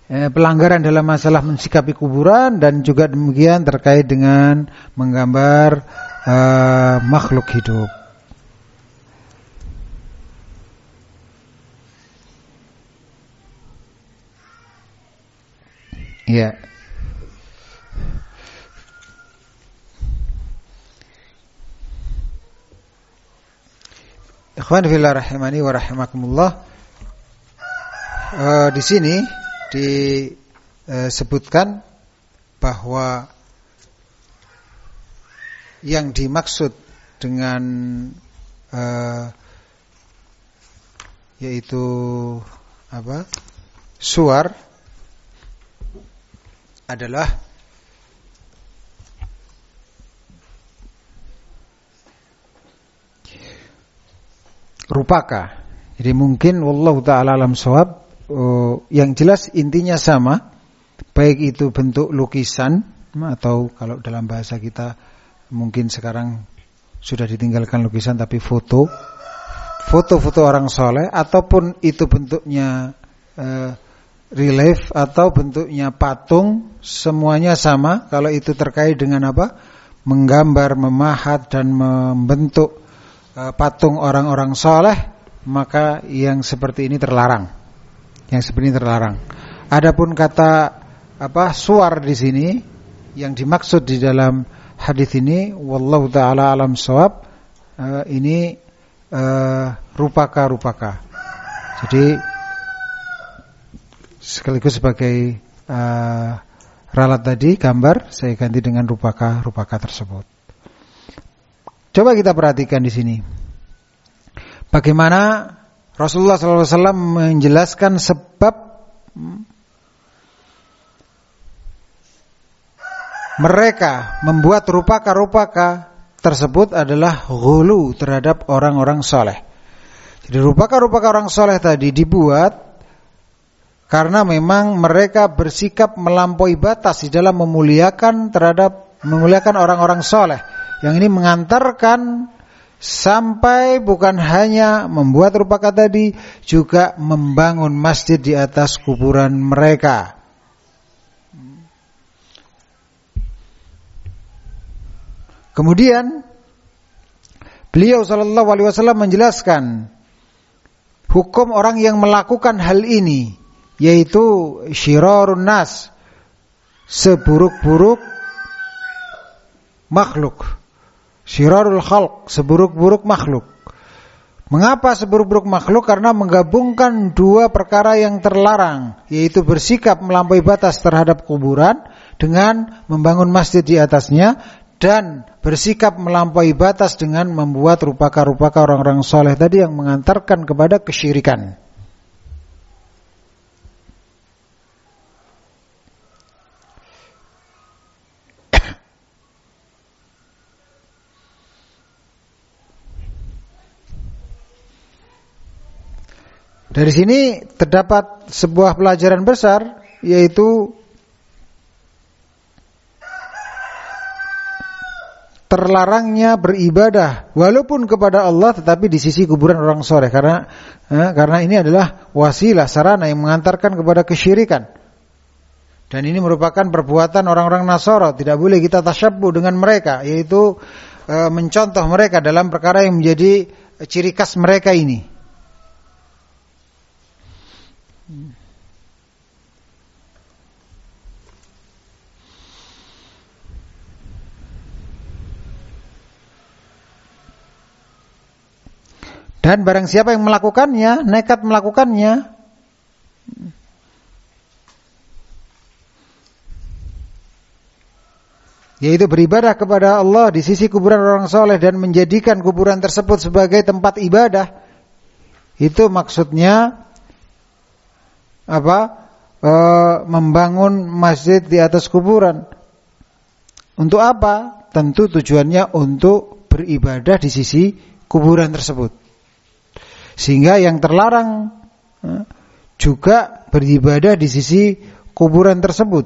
e, pelanggaran dalam masalah mensikapi kuburan dan juga demikian terkait dengan menggambar e, makhluk hidup. Ya. Ikhwan fillah rahimani wa rahimakumullah uh, di sini disebutkan bahwa yang dimaksud dengan uh, yaitu apa? Suar adalah rupaka. Jadi mungkin wallahu taala alam sawab uh, yang jelas intinya sama baik itu bentuk lukisan atau kalau dalam bahasa kita mungkin sekarang sudah ditinggalkan lukisan tapi foto foto-foto orang soleh ataupun itu bentuknya uh, relief atau bentuknya patung semuanya sama kalau itu terkait dengan apa menggambar memahat dan membentuk patung orang-orang soleh maka yang seperti ini terlarang yang seperti ini terlarang adapun kata apa suar di sini yang dimaksud di dalam hadis ini wallahu taala alam sawab uh, ini uh, rupaka rupaka. Jadi sekaligus sebagai uh, ralat tadi gambar saya ganti dengan rupaka rupaka tersebut. Coba kita perhatikan di sini. Bagaimana Rasulullah SAW menjelaskan sebab mereka membuat rupaka-rupaka tersebut adalah hulu terhadap orang-orang soleh. Jadi rupaka-rupaka orang soleh tadi dibuat karena memang mereka bersikap melampaui batas di dalam memuliakan terhadap memuliakan orang-orang soleh. Yang ini mengantarkan sampai bukan hanya membuat rupaka tadi, juga membangun masjid di atas kuburan mereka. Kemudian beliau sallallahu alaihi wasallam menjelaskan hukum orang yang melakukan hal ini yaitu syirarun nas seburuk-buruk makhluk. Syirarul khalq seburuk-buruk makhluk. Mengapa seburuk-buruk makhluk? Karena menggabungkan dua perkara yang terlarang, yaitu bersikap melampaui batas terhadap kuburan dengan membangun masjid di atasnya dan bersikap melampaui batas dengan membuat rupaka-rupaka orang-orang soleh tadi yang mengantarkan kepada kesyirikan. Dari sini terdapat sebuah pelajaran besar yaitu terlarangnya beribadah walaupun kepada Allah tetapi di sisi kuburan orang soleh. Karena eh, karena ini adalah wasilah sarana yang mengantarkan kepada kesyirikan. Dan ini merupakan perbuatan orang-orang Nasoro tidak boleh kita tasyabbu dengan mereka yaitu eh, mencontoh mereka dalam perkara yang menjadi ciri khas mereka ini Dan barang siapa yang melakukannya, nekat melakukannya, yaitu beribadah kepada Allah di sisi kuburan orang soleh dan menjadikan kuburan tersebut sebagai tempat ibadah, itu maksudnya apa? E, membangun masjid di atas kuburan. Untuk apa? Tentu tujuannya untuk beribadah di sisi kuburan tersebut. Sehingga yang terlarang eh, juga beribadah di sisi kuburan tersebut.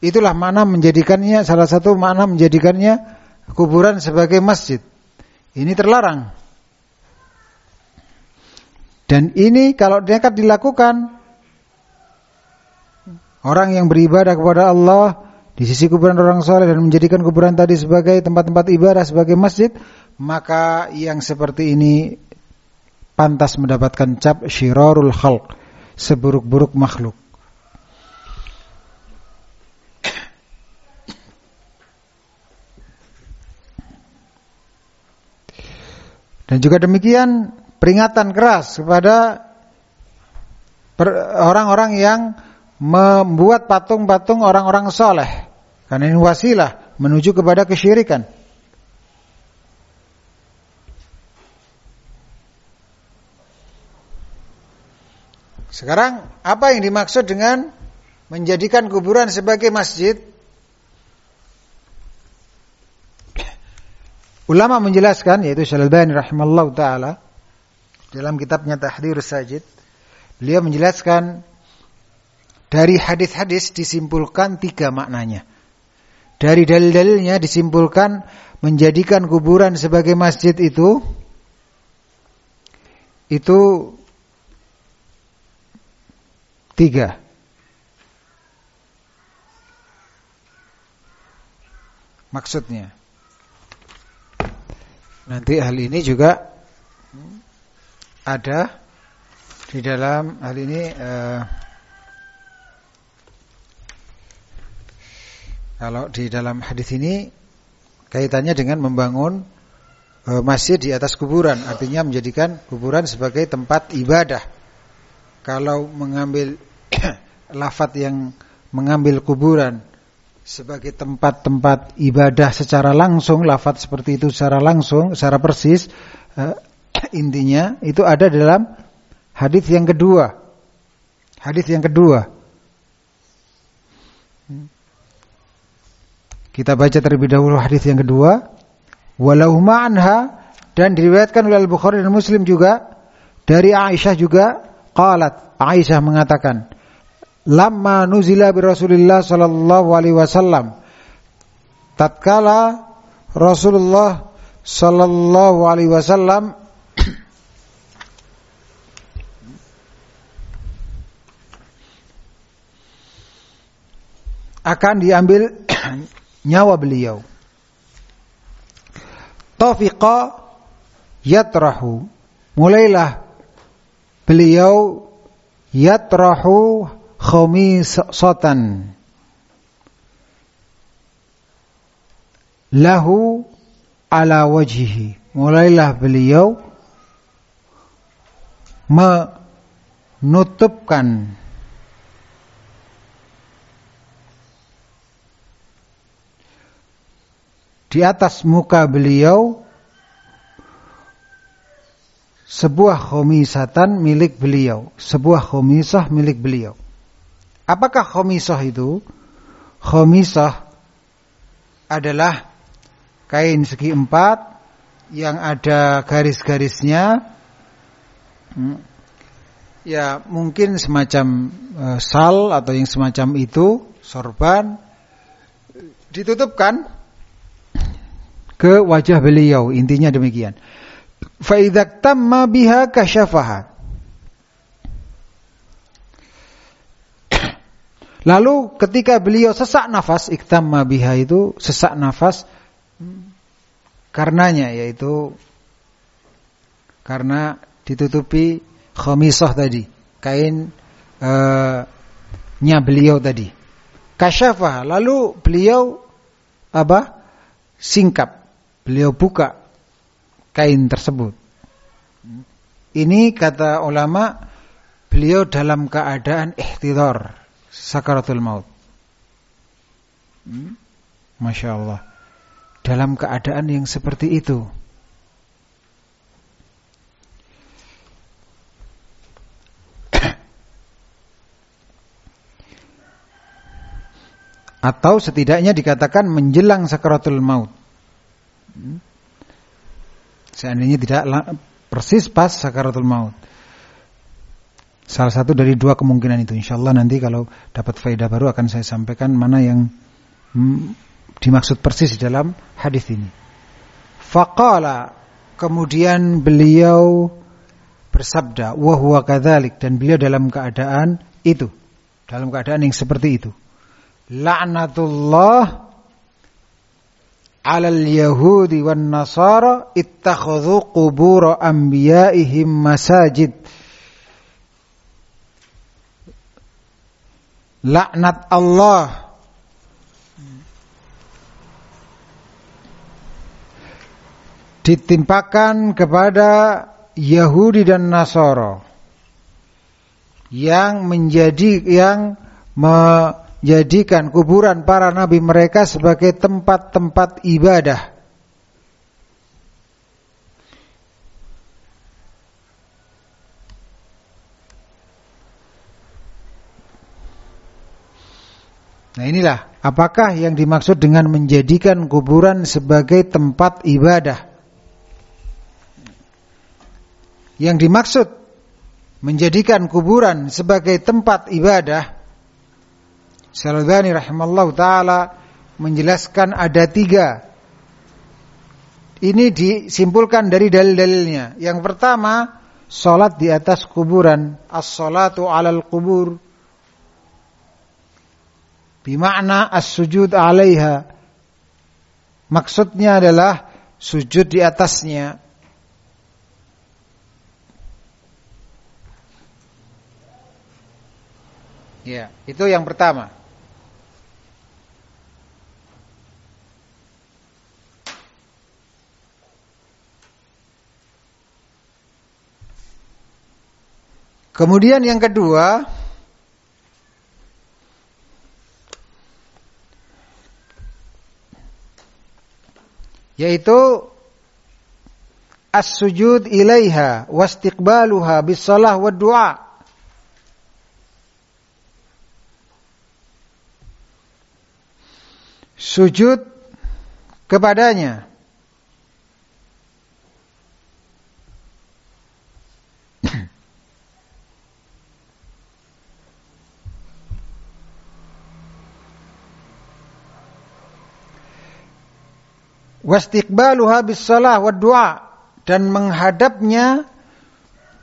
Itulah mana menjadikannya salah satu makna menjadikannya kuburan sebagai masjid. Ini terlarang. Dan ini kalau nekat dilakukan orang yang beribadah kepada Allah di sisi kuburan orang soleh dan menjadikan kuburan tadi sebagai tempat-tempat ibadah sebagai masjid, maka yang seperti ini pantas mendapatkan cap syirarul khalq, seburuk-buruk makhluk. Dan juga demikian peringatan keras kepada orang-orang yang membuat patung-patung orang-orang soleh. Karena ini wasilah menuju kepada kesyirikan. Sekarang apa yang dimaksud dengan menjadikan kuburan sebagai masjid? Ulama menjelaskan yaitu Syalbani rahimallahu taala dalam kitabnya Tahdhirus Sajid beliau menjelaskan dari hadis-hadis disimpulkan tiga maknanya. Dari dalil-dalilnya disimpulkan menjadikan kuburan sebagai masjid itu itu tiga. Maksudnya Nanti hal ini juga ada di dalam hal ini uh, kalau di dalam hadis ini kaitannya dengan membangun uh, masjid di atas kuburan, artinya menjadikan kuburan sebagai tempat ibadah. Kalau mengambil lafat yang mengambil kuburan sebagai tempat-tempat ibadah secara langsung, lafaz seperti itu secara langsung, secara persis, uh, intinya itu ada dalam hadis yang kedua. Hadis yang kedua. Kita baca terlebih dahulu hadis yang kedua. Walau ma'anha dan diriwayatkan oleh Al-Bukhari dan Muslim juga dari Aisyah juga qalat Aisyah mengatakan lamma nuzila bi Rasulillah sallallahu alaihi wasallam tatkala Rasulullah sallallahu alaihi wasallam akan diambil nyawa beliau. Tafiqa yatrahu. Mulailah beliau yatrahu khamisatan lahu ala wajhihi mulailah beliau menutupkan di atas muka beliau sebuah khomisatan milik beliau, sebuah khomisah milik beliau. Apakah khomisah itu? Khomisah adalah kain segi empat yang ada garis-garisnya. Hmm. Ya mungkin semacam uh, sal atau yang semacam itu, sorban ditutupkan ke wajah beliau. Intinya demikian. Faidak tamma biha kasyafaha. Lalu ketika beliau sesak nafas, iktamma biha itu sesak nafas karenanya yaitu karena ditutupi khamisah tadi, kain uh, nya beliau tadi. Kasyafah, lalu beliau apa? Singkap. Beliau buka kain tersebut. Ini kata ulama beliau dalam keadaan ihtidar sakaratul maut. Hmm? Masya Allah. Dalam keadaan yang seperti itu. Atau setidaknya dikatakan menjelang sakaratul maut. Hmm? Seandainya tidak persis pas sakaratul maut. Salah satu dari dua kemungkinan itu. Insya Allah nanti kalau dapat faedah baru akan saya sampaikan mana yang hmm, dimaksud persis dalam hadis ini. Faqala kemudian beliau bersabda wahwa kadzalik dan beliau dalam keadaan itu, dalam keadaan yang seperti itu. La'natullah alal yahudi wan nasara ittakhadhu qubur anbiya'ihim masajid. Laknat Allah. Ditimpakan kepada Yahudi dan Nasoro yang menjadi yang menjadikan kuburan para nabi mereka sebagai tempat-tempat ibadah. Nah inilah apakah yang dimaksud dengan menjadikan kuburan sebagai tempat ibadah. Yang dimaksud menjadikan kuburan sebagai tempat ibadah Syalbani rahimallahu taala menjelaskan ada tiga. Ini disimpulkan dari dalil-dalilnya. Yang pertama, salat di atas kuburan, as-salatu 'alal kubur. Bimakna as-sujud 'alaiha. Maksudnya adalah sujud di atasnya. Ya, itu yang pertama. Kemudian yang kedua, yaitu as-sujud ilaiha wastiqbaluha bis-shalah wa du'a. Sujud kepadanya wastiqbaluha bis salah wa du'a dan menghadapnya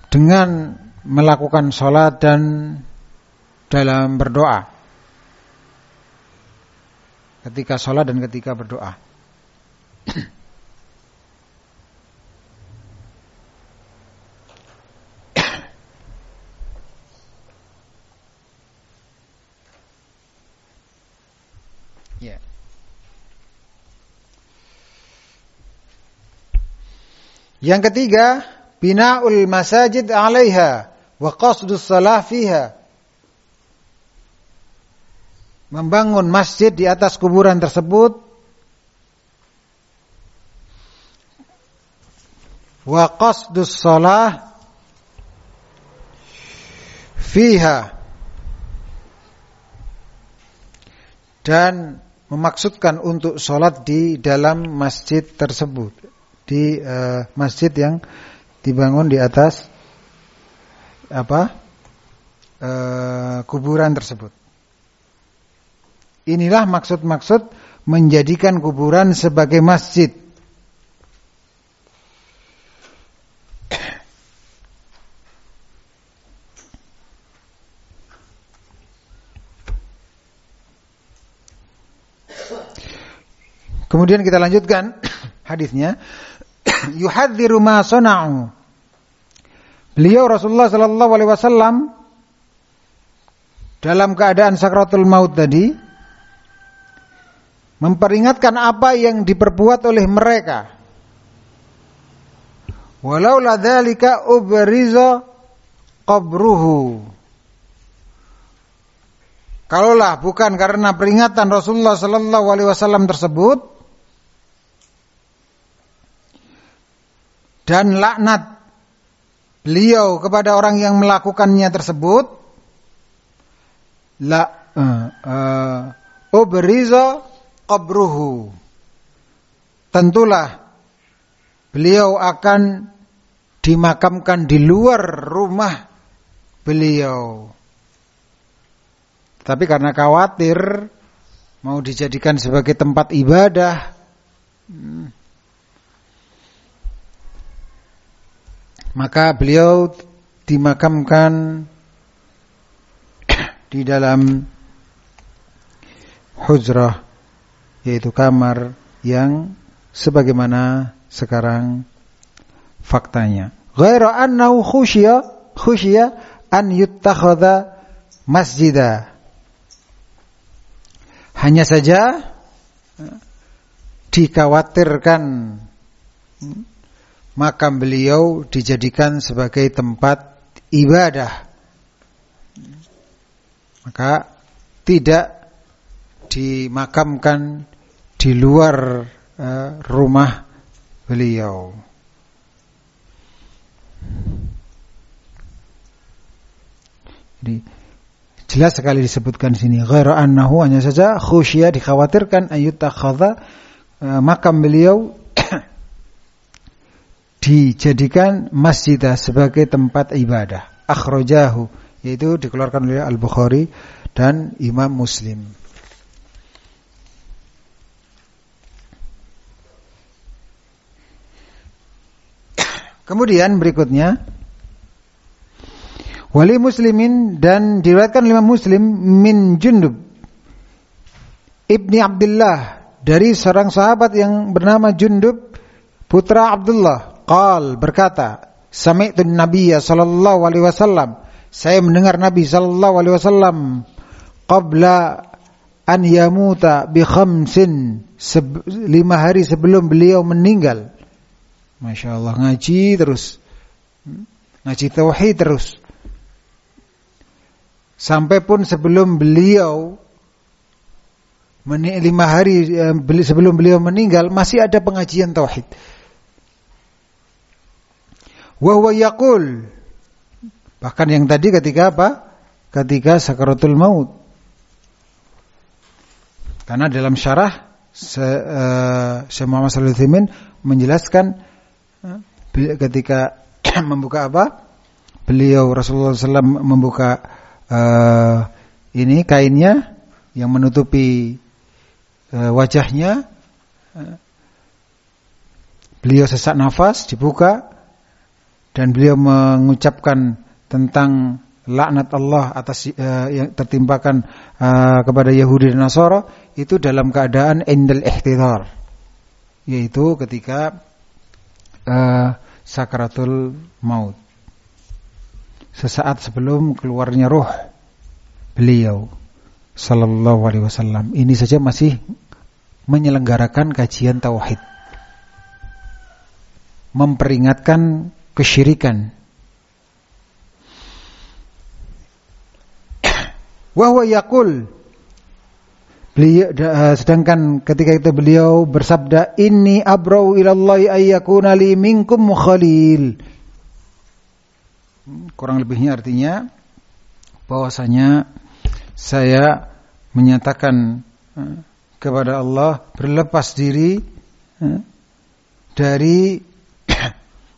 dengan melakukan salat dan dalam berdoa. Ketika salat dan ketika berdoa Yang ketiga, bina'ul masajid 'alaiha wa qasdus salah fiha. Membangun masjid di atas kuburan tersebut. Wa qasdus salah fiha. Dan memaksudkan untuk sholat di dalam masjid tersebut di uh, masjid yang dibangun di atas apa uh, kuburan tersebut. Inilah maksud-maksud menjadikan kuburan sebagai masjid. Kemudian kita lanjutkan hadisnya yuhadziru ma sana'u. Beliau Rasulullah sallallahu alaihi wasallam dalam keadaan sakratul maut tadi memperingatkan apa yang diperbuat oleh mereka. Walau ladzalika ubriza qabruhu. Kalaulah bukan karena peringatan Rasulullah sallallahu alaihi wasallam tersebut, dan laknat beliau kepada orang yang melakukannya tersebut. La uh, uh, qabruhu. Tentulah beliau akan dimakamkan di luar rumah beliau. Tapi karena khawatir mau dijadikan sebagai tempat ibadah hmm, Maka beliau dimakamkan di dalam hujrah yaitu kamar yang sebagaimana sekarang faktanya. Ghaira annahu khusya khusya an yuttakhadha masjida. Hanya saja dikhawatirkan makam beliau dijadikan sebagai tempat ibadah. Maka tidak dimakamkan di luar uh, rumah beliau. Jadi jelas sekali disebutkan di sini ghairu annahu hanya saja khusyah dikhawatirkan ayyutakhadha uh, makam beliau dijadikan masjid sebagai tempat ibadah. Akhrajahu yaitu dikeluarkan oleh Al-Bukhari dan Imam Muslim. Kemudian berikutnya wali muslimin dan diriwayatkan oleh Muslim min Jundub Ibni Abdullah dari seorang sahabat yang bernama Jundub putra Abdullah qal berkata sami'tu Nabiya sallallahu alaihi wasallam. Saya mendengar Nabi sallallahu alaihi wasallam qabla an yamuta bi khamsin lima hari sebelum beliau meninggal. Masya Allah ngaji terus. Ngaji tauhid terus. Sampai pun sebelum beliau Lima hari eh, sebelum beliau meninggal Masih ada pengajian tauhid Wahuwa yakul Bahkan yang tadi ketika apa? Ketika sakaratul maut Karena dalam syarah Syekh Muhammad Sallallahu menjelaskan ketika membuka apa? Beliau Rasulullah SAW membuka uh, ini kainnya yang menutupi wajahnya. Beliau sesak nafas dibuka dan beliau mengucapkan tentang laknat Allah atas uh, yang tertimpakan uh, kepada Yahudi dan Nasara itu dalam keadaan indal ihtidar yaitu ketika uh, sakaratul maut. Sesaat sebelum keluarnya roh beliau sallallahu alaihi wasallam. Ini saja masih menyelenggarakan kajian tauhid. Memperingatkan kesyirikan. Wahwa yakul uh, sedangkan ketika itu beliau bersabda, Inni abrau ilallahi ayyakuna li minkum khalil. Kurang lebihnya artinya bahwasanya saya menyatakan uh, kepada Allah berlepas diri uh, dari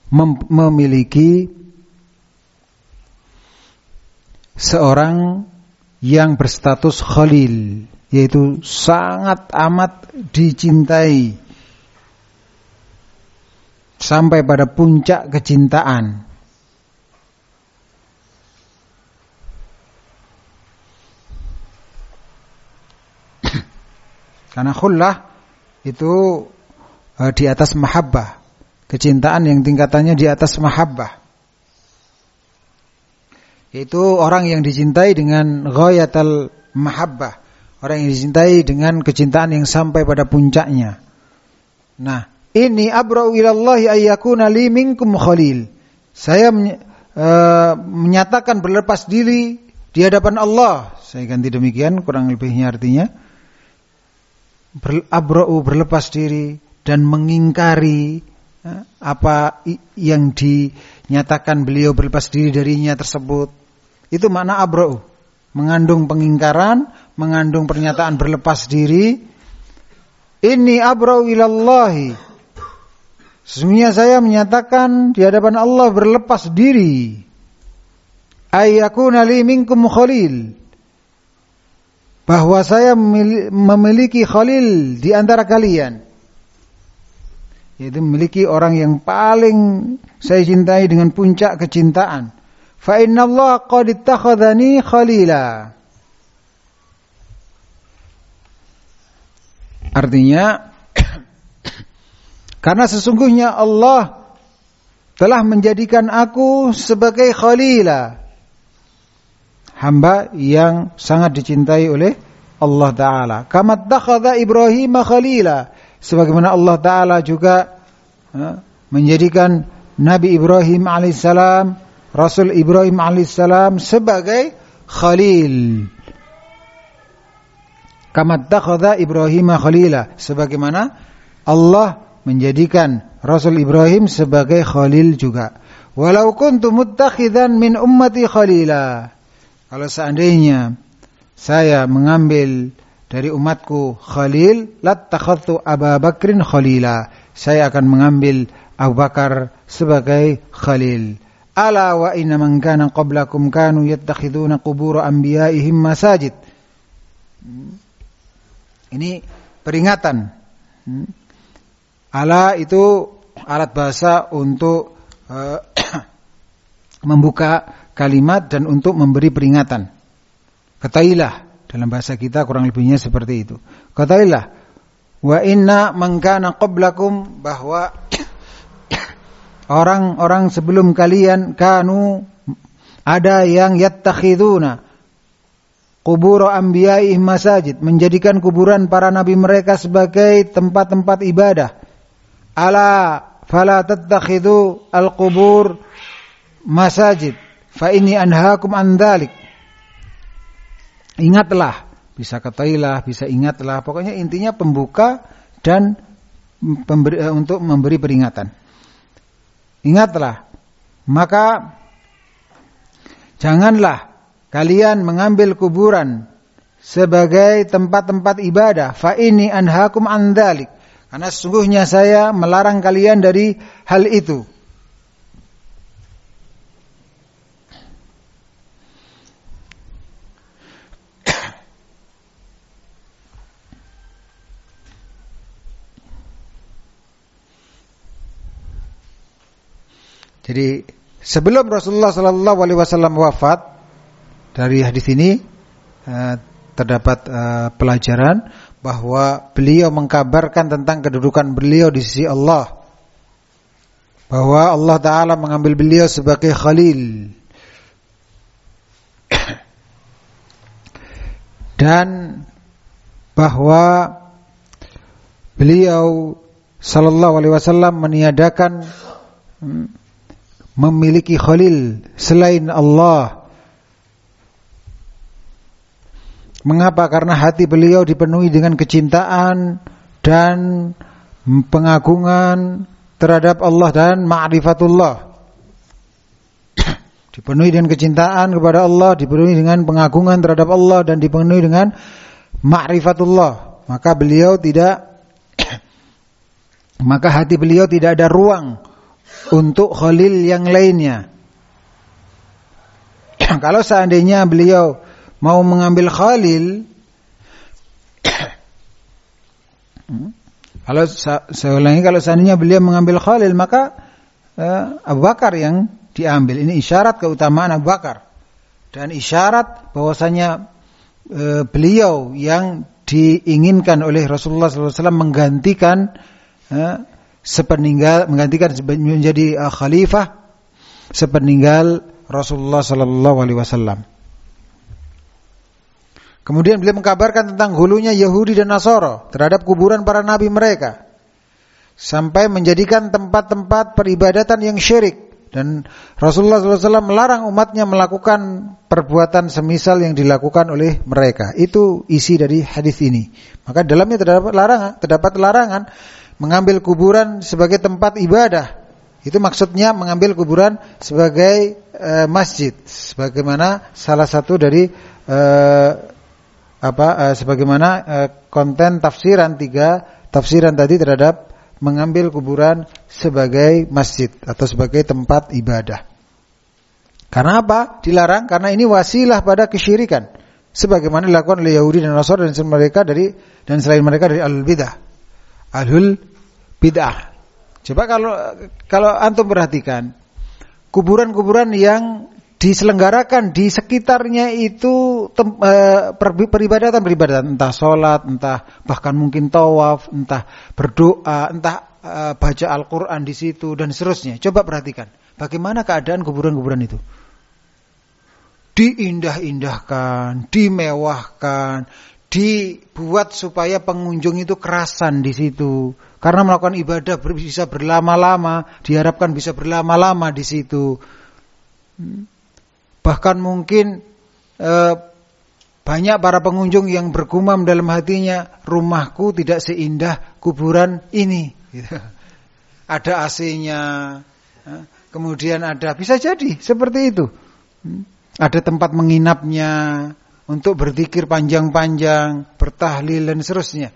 mem memiliki seorang yang berstatus khalil yaitu sangat amat dicintai sampai pada puncak kecintaan. Karena khullah itu uh, di atas mahabbah. Kecintaan yang tingkatannya di atas mahabbah. Yaitu orang yang dicintai dengan ghayatul mahabbah Orang yang dicintai dengan kecintaan yang sampai pada puncaknya. Nah, ini abra'u ilallahi ayyakuna li minkum khalil. Saya uh, menyatakan berlepas diri di hadapan Allah. Saya ganti demikian kurang lebihnya artinya. Ber, abra'u berlepas diri dan mengingkari apa yang dinyatakan beliau berlepas diri darinya tersebut. Itu makna abra'u mengandung pengingkaran, mengandung pernyataan berlepas diri. Ini abrau ilallahi. Sesungguhnya saya menyatakan di hadapan Allah berlepas diri. Ayyakuna li minkum khalil. Bahwa saya memiliki khalil di antara kalian. Yaitu memiliki orang yang paling saya cintai dengan puncak kecintaan fa Allah qad ittakhadhani khalila. Artinya karena sesungguhnya Allah telah menjadikan aku sebagai khalila. Hamba yang sangat dicintai oleh Allah Ta'ala. Kama takhadha Ibrahim khalila. Sebagaimana Allah Ta'ala juga menjadikan Nabi Ibrahim alaihissalam Rasul Ibrahim alaihissalam sebagai Khalil. Kama Ibrahim khalila sebagaimana Allah menjadikan Rasul Ibrahim sebagai khalil juga. Walau kuntu muttakhidan min ummati khalila. Kalau seandainya saya mengambil dari umatku khalil, lattakhadtu Abu Bakrin khalila. Saya akan mengambil Abu Bakar sebagai khalil. Ala wa inna man kana qablakum kanu yattakhiduna qubur anbiya'ihim masajid. Ini peringatan. Ala itu alat bahasa untuk uh, membuka kalimat dan untuk memberi peringatan. Ketahuilah dalam bahasa kita kurang lebihnya seperti itu. Ketahuilah wa inna mangkana qablakum bahwa orang-orang sebelum kalian kanu ada yang yattakhiduna kubur anbiya'ihim masajid, menjadikan kuburan para nabi mereka sebagai tempat-tempat ibadah. Ala fala tattakhidhu al-qubur masajid fa inni anhaakum an dhalik. Ingatlah, bisa ketahuilah, bisa ingatlah. Pokoknya intinya pembuka dan pemberi, eh, untuk memberi peringatan. Ingatlah, maka janganlah kalian mengambil kuburan sebagai tempat-tempat ibadah fa ini anhakum an dzalik karena sesungguhnya saya melarang kalian dari hal itu Jadi sebelum Rasulullah Sallallahu Alaihi Wasallam wafat, dari hadis ini uh, terdapat uh, pelajaran bahwa beliau mengkabarkan tentang kedudukan beliau di sisi Allah. Bahwa Allah Ta'ala mengambil beliau sebagai khalil. Dan bahwa beliau Sallallahu Alaihi Wasallam meniadakan hmm, memiliki khalil selain Allah Mengapa? Karena hati beliau dipenuhi dengan kecintaan dan pengagungan terhadap Allah dan ma'rifatullah. dipenuhi dengan kecintaan kepada Allah, dipenuhi dengan pengagungan terhadap Allah dan dipenuhi dengan ma'rifatullah. Maka beliau tidak maka hati beliau tidak ada ruang untuk khalil yang lainnya. Kalau seandainya beliau mau mengambil Khalil kalau saya ulangi kalau seandainya beliau mengambil Khalil maka uh, Abu Bakar yang diambil ini isyarat keutamaan Abu Bakar dan isyarat bahwasanya uh, beliau yang diinginkan oleh Rasulullah SAW menggantikan uh, sepeninggal menggantikan menjadi uh, khalifah sepeninggal Rasulullah Sallallahu Alaihi Wasallam. Kemudian beliau mengkabarkan tentang hulunya Yahudi dan Nasoro terhadap kuburan para nabi mereka. Sampai menjadikan tempat-tempat peribadatan yang syirik. Dan Rasulullah SAW melarang umatnya melakukan perbuatan semisal yang dilakukan oleh mereka. Itu isi dari hadis ini. Maka dalamnya terdapat larangan, terdapat larangan mengambil kuburan sebagai tempat ibadah. Itu maksudnya mengambil kuburan sebagai e, masjid, sebagaimana salah satu dari e, apa uh, sebagaimana uh, konten tafsiran tiga tafsiran tadi terhadap mengambil kuburan sebagai masjid atau sebagai tempat ibadah. Karena apa? Dilarang karena ini wasilah pada kesyirikan. Sebagaimana dilakukan oleh Yahudi dan Nasrani dan selain mereka dari dan selain mereka dari al bidah. Alul bidah. Coba kalau kalau antum perhatikan kuburan-kuburan yang diselenggarakan di sekitarnya itu tem, e, peribadatan peribadatan entah sholat entah bahkan mungkin tawaf entah berdoa entah e, baca Al-Quran di situ dan seterusnya coba perhatikan bagaimana keadaan kuburan-kuburan itu diindah-indahkan dimewahkan dibuat supaya pengunjung itu kerasan di situ karena melakukan ibadah bisa berlama-lama diharapkan bisa berlama-lama di situ bahkan mungkin eh, Banyak para pengunjung yang bergumam dalam hatinya, rumahku tidak seindah kuburan ini. Gitu. Ada AC-nya, kemudian ada bisa jadi seperti itu. Hmm. Ada tempat menginapnya untuk berzikir panjang-panjang, bertahlil dan seterusnya.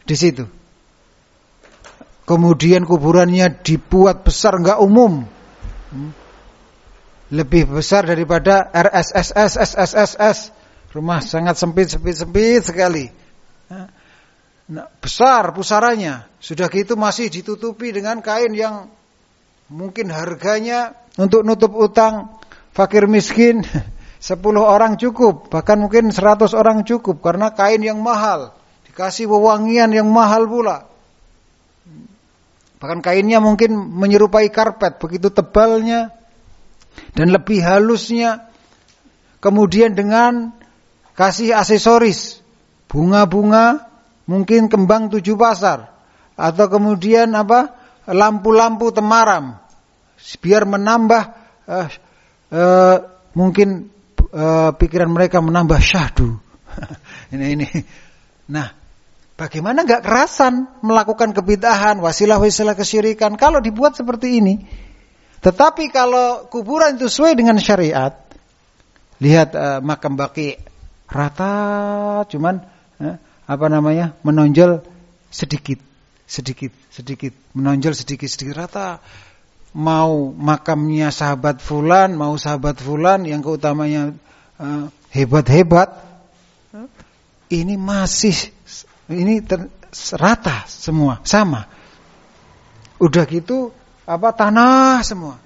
Di situ. Kemudian kuburannya dibuat besar enggak umum. Hmm. Lebih besar daripada RSSS SSSS. Rumah sangat sempit sempit sempit sekali. Nah, besar pusarannya. Sudah gitu masih ditutupi dengan kain yang mungkin harganya untuk nutup utang fakir miskin 10 orang cukup, bahkan mungkin 100 orang cukup karena kain yang mahal, dikasih wewangian yang mahal pula. Bahkan kainnya mungkin menyerupai karpet, begitu tebalnya dan lebih halusnya. Kemudian dengan kasih aksesoris, bunga-bunga, mungkin kembang tujuh pasar atau kemudian apa? lampu-lampu temaram biar menambah uh, uh, mungkin uh, pikiran mereka menambah syahdu. ini ini. Nah, Bagaimana nggak kerasan melakukan kebidahan, wasilah-wasilah kesyirikan kalau dibuat seperti ini. Tetapi kalau kuburan itu sesuai dengan syariat, lihat uh, makam baki rata, cuman uh, apa namanya menonjol sedikit, sedikit, sedikit, menonjol sedikit, sedikit rata. Mau makamnya sahabat fulan, mau sahabat fulan yang keutamanya uh, hebat-hebat, ini masih ini rata semua, sama. Udah gitu apa tanah semua.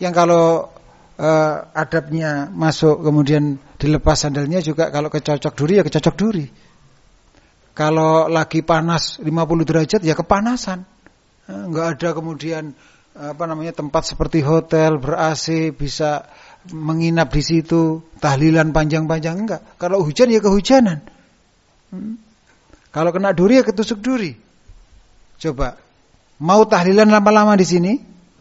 Yang kalau uh, adabnya masuk kemudian dilepas sandalnya juga kalau kecocok duri ya kecocok duri. Kalau lagi panas 50 derajat ya kepanasan. Enggak eh, ada kemudian apa namanya tempat seperti hotel ber-AC bisa menginap di situ, tahlilan panjang-panjang enggak. Kalau hujan ya kehujanan. Hmm. Kalau kena duri ya ketusuk duri. Coba, mau tahlilan lama-lama di sini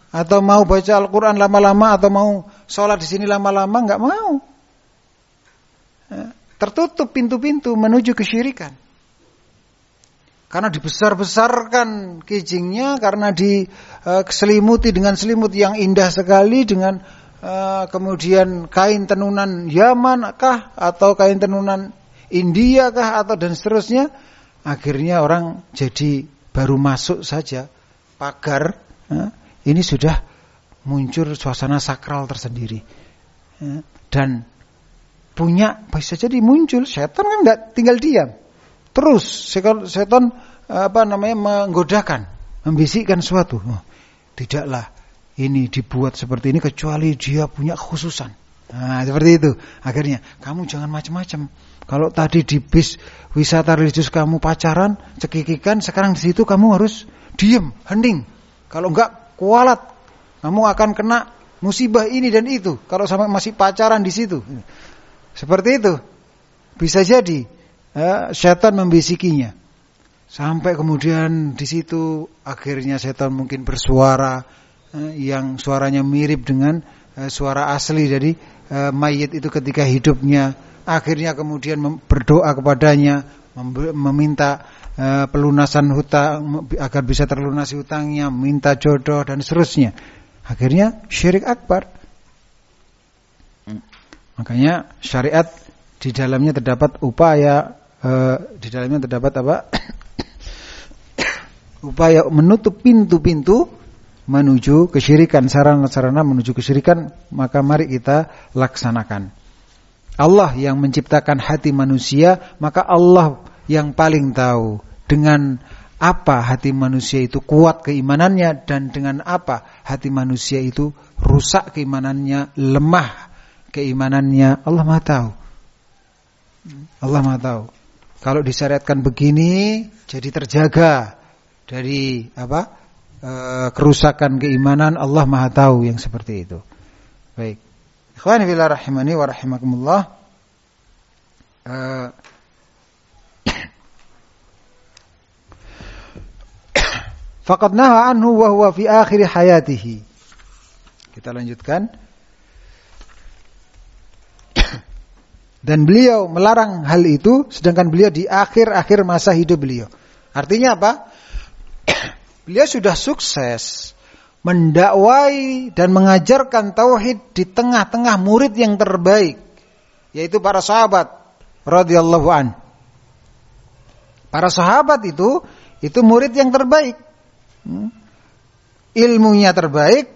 atau mau baca Al-Qur'an lama-lama atau mau sholat di sini lama-lama nggak mau. Ya, tertutup pintu-pintu menuju kesyirikan. Karena dibesar-besarkan kijingnya, karena diselimuti dengan selimut yang indah sekali dengan uh, kemudian kain tenunan Yaman kah atau kain tenunan India kah atau dan seterusnya akhirnya orang jadi baru masuk saja pagar ya, ini sudah muncul suasana sakral tersendiri ya, dan punya bisa jadi muncul setan kan nggak tinggal diam terus setan apa namanya menggodakan membisikkan suatu. Oh, tidaklah ini dibuat seperti ini kecuali dia punya khususan. Nah seperti itu. Akhirnya kamu jangan macam-macam kalau tadi di bis wisata religius kamu pacaran, cekikikan, sekarang di situ kamu harus diem, hening. Kalau enggak kualat, kamu akan kena musibah ini dan itu. Kalau sampai masih pacaran di situ, seperti itu. Bisa jadi setan membisikinya. Sampai kemudian di situ akhirnya setan mungkin bersuara eh, yang suaranya mirip dengan eh, suara asli dari eh, mayit itu ketika hidupnya akhirnya kemudian berdoa kepadanya meminta pelunasan hutang agar bisa terlunasi hutangnya, minta jodoh dan seterusnya. Akhirnya syirik akbar. Makanya syariat di dalamnya terdapat upaya uh, di dalamnya terdapat apa? upaya menutup pintu-pintu menuju kesyirikan sarana-sarana menuju kesyirikan maka mari kita laksanakan. Allah yang menciptakan hati manusia, maka Allah yang paling tahu dengan apa hati manusia itu kuat keimanannya dan dengan apa hati manusia itu rusak keimanannya, lemah keimanannya. Allah Maha tahu. Allah Maha tahu. Kalau disyariatkan begini jadi terjaga dari apa? E, kerusakan keimanan Allah Maha tahu yang seperti itu. Baik. Ikhwani fillah rahimani wa rahimakumullah. Uh, Faqad naha anhu wa huwa fi akhir hayatihi. Kita lanjutkan. Dan beliau melarang hal itu sedangkan beliau di akhir-akhir masa hidup beliau. Artinya apa? beliau sudah sukses mendakwai dan mengajarkan tauhid di tengah-tengah murid yang terbaik yaitu para sahabat radhiyallahu an. Para sahabat itu itu murid yang terbaik. Hmm. Ilmunya terbaik,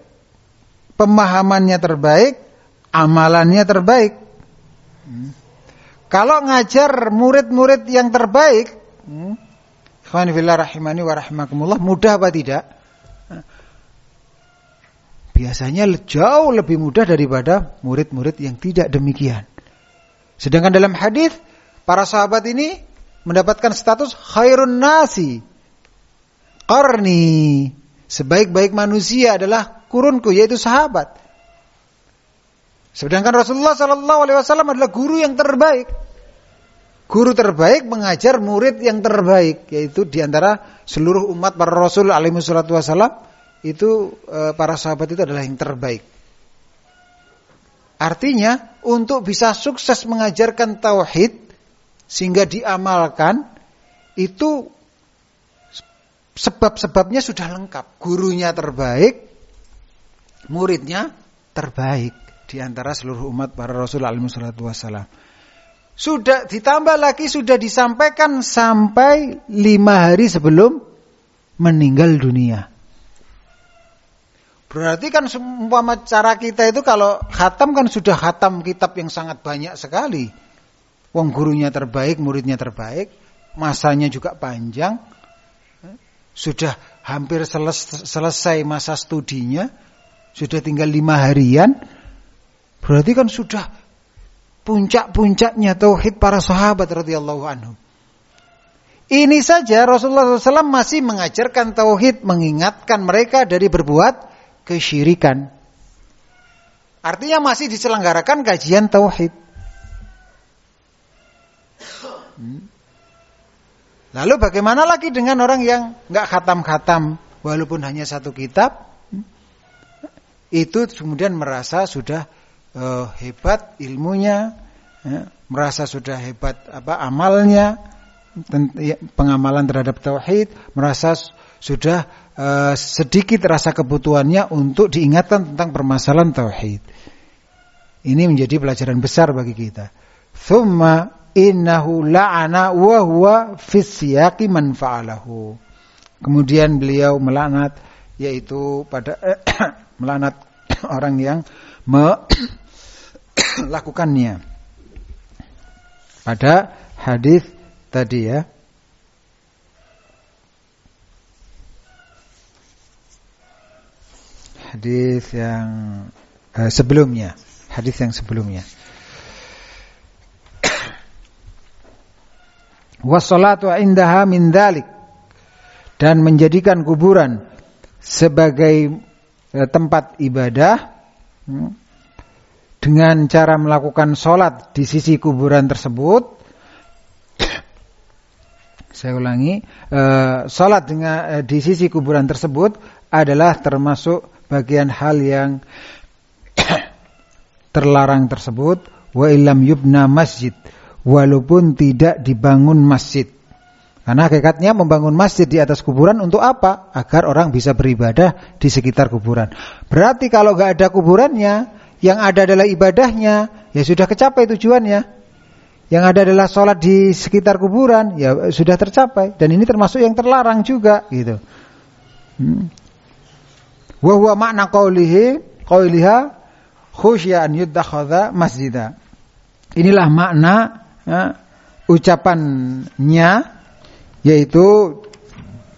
pemahamannya terbaik, amalannya terbaik. Hmm. Kalau ngajar murid-murid yang terbaik, hmm, mudah apa tidak? Biasanya jauh lebih mudah daripada murid-murid yang tidak demikian. Sedangkan dalam hadis para sahabat ini mendapatkan status khairun nasi. Qarni. Sebaik-baik manusia adalah kurunku yaitu sahabat. Sedangkan Rasulullah Sallallahu Alaihi Wasallam adalah guru yang terbaik. Guru terbaik mengajar murid yang terbaik, yaitu di antara seluruh umat para Rasul alaihi wasallam itu e, para sahabat itu adalah yang terbaik. Artinya untuk bisa sukses mengajarkan tauhid sehingga diamalkan itu sebab-sebabnya sudah lengkap. Gurunya terbaik, muridnya terbaik di antara seluruh umat para Rasul alaihi wassalam. Sudah ditambah lagi sudah disampaikan sampai lima hari sebelum meninggal dunia. Berarti kan semua cara kita itu kalau khatam kan sudah khatam kitab yang sangat banyak sekali. Wong gurunya terbaik, muridnya terbaik, masanya juga panjang. Sudah hampir selesai masa studinya, sudah tinggal lima harian, Berarti kan sudah puncak-puncaknya tauhid para sahabat radhiyallahu anhum. Ini saja Rasulullah SAW masih mengajarkan tauhid, mengingatkan mereka dari berbuat kesyirikan. Artinya masih diselenggarakan kajian tauhid. Hmm. Lalu bagaimana lagi dengan orang yang nggak khatam-khatam walaupun hanya satu kitab? Hmm. Itu kemudian merasa sudah uh, hebat ilmunya, ya, merasa sudah hebat apa amalnya, ya, pengamalan terhadap tauhid, merasa sudah uh, sedikit rasa kebutuhannya untuk diingatkan tentang permasalahan tauhid. Ini menjadi pelajaran besar bagi kita. Thumma innahu la'ana wa huwa fi siyaqi man fa'alahu. Kemudian beliau melaknat yaitu pada eh, orang yang me lakukannya. Pada hadis tadi ya. Hadis yang eh, sebelumnya, hadis yang sebelumnya. Wassalatu indaha min dalik dan menjadikan kuburan sebagai eh, tempat ibadah hmm, dengan cara melakukan sholat di sisi kuburan tersebut saya ulangi e, sholat dengan e, di sisi kuburan tersebut adalah termasuk bagian hal yang terlarang tersebut wa ilam yubna masjid walaupun tidak dibangun masjid karena hakikatnya membangun masjid di atas kuburan untuk apa? Agar orang bisa beribadah di sekitar kuburan. Berarti kalau nggak ada kuburannya, yang ada adalah ibadahnya, ya sudah kecapai tujuannya. Yang ada adalah sholat di sekitar kuburan, ya sudah tercapai. Dan ini termasuk yang terlarang juga, gitu. Hmm. Wahwa makna qawlihi, qawliha khusya an yuddakhadha masjidah. Inilah makna ya, ucapannya, yaitu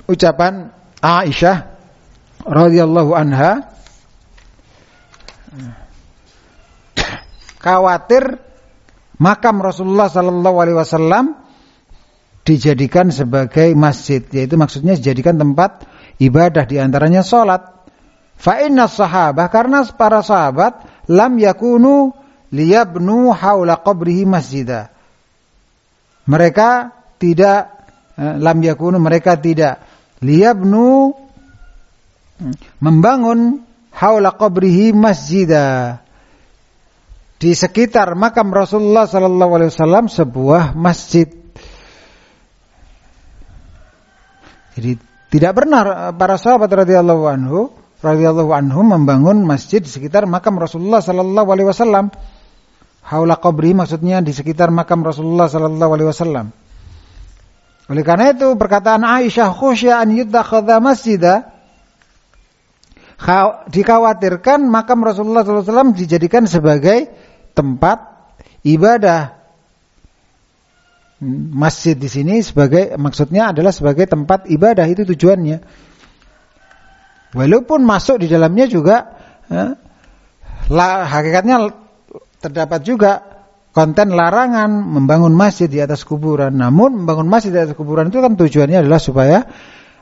ucapan Aisyah radhiyallahu anha khawatir makam Rasulullah sallallahu alaihi wasallam dijadikan sebagai masjid yaitu maksudnya dijadikan tempat ibadah di antaranya salat fa inna sahabah karena para sahabat lam yakunu liyabnu haula qabrihi masjidah mereka tidak eh, lam yakunu mereka tidak liyabnu hmm, membangun haula qabrihi masjidah di sekitar makam Rasulullah sallallahu alaihi wasallam sebuah masjid. Jadi tidak pernah para sahabat radhiyallahu anhu radhiyallahu anhu membangun masjid di sekitar makam Rasulullah sallallahu alaihi wasallam. Haula qabri maksudnya di sekitar makam Rasulullah sallallahu alaihi wasallam. Oleh karena itu perkataan Aisyah khusyya an yuttakhadha masjidah dikhawatirkan makam Rasulullah SAW dijadikan sebagai tempat ibadah. Masjid di sini sebagai maksudnya adalah sebagai tempat ibadah itu tujuannya. Walaupun masuk di dalamnya juga eh, lah, hakikatnya terdapat juga konten larangan membangun masjid di atas kuburan. Namun membangun masjid di atas kuburan itu kan tujuannya adalah supaya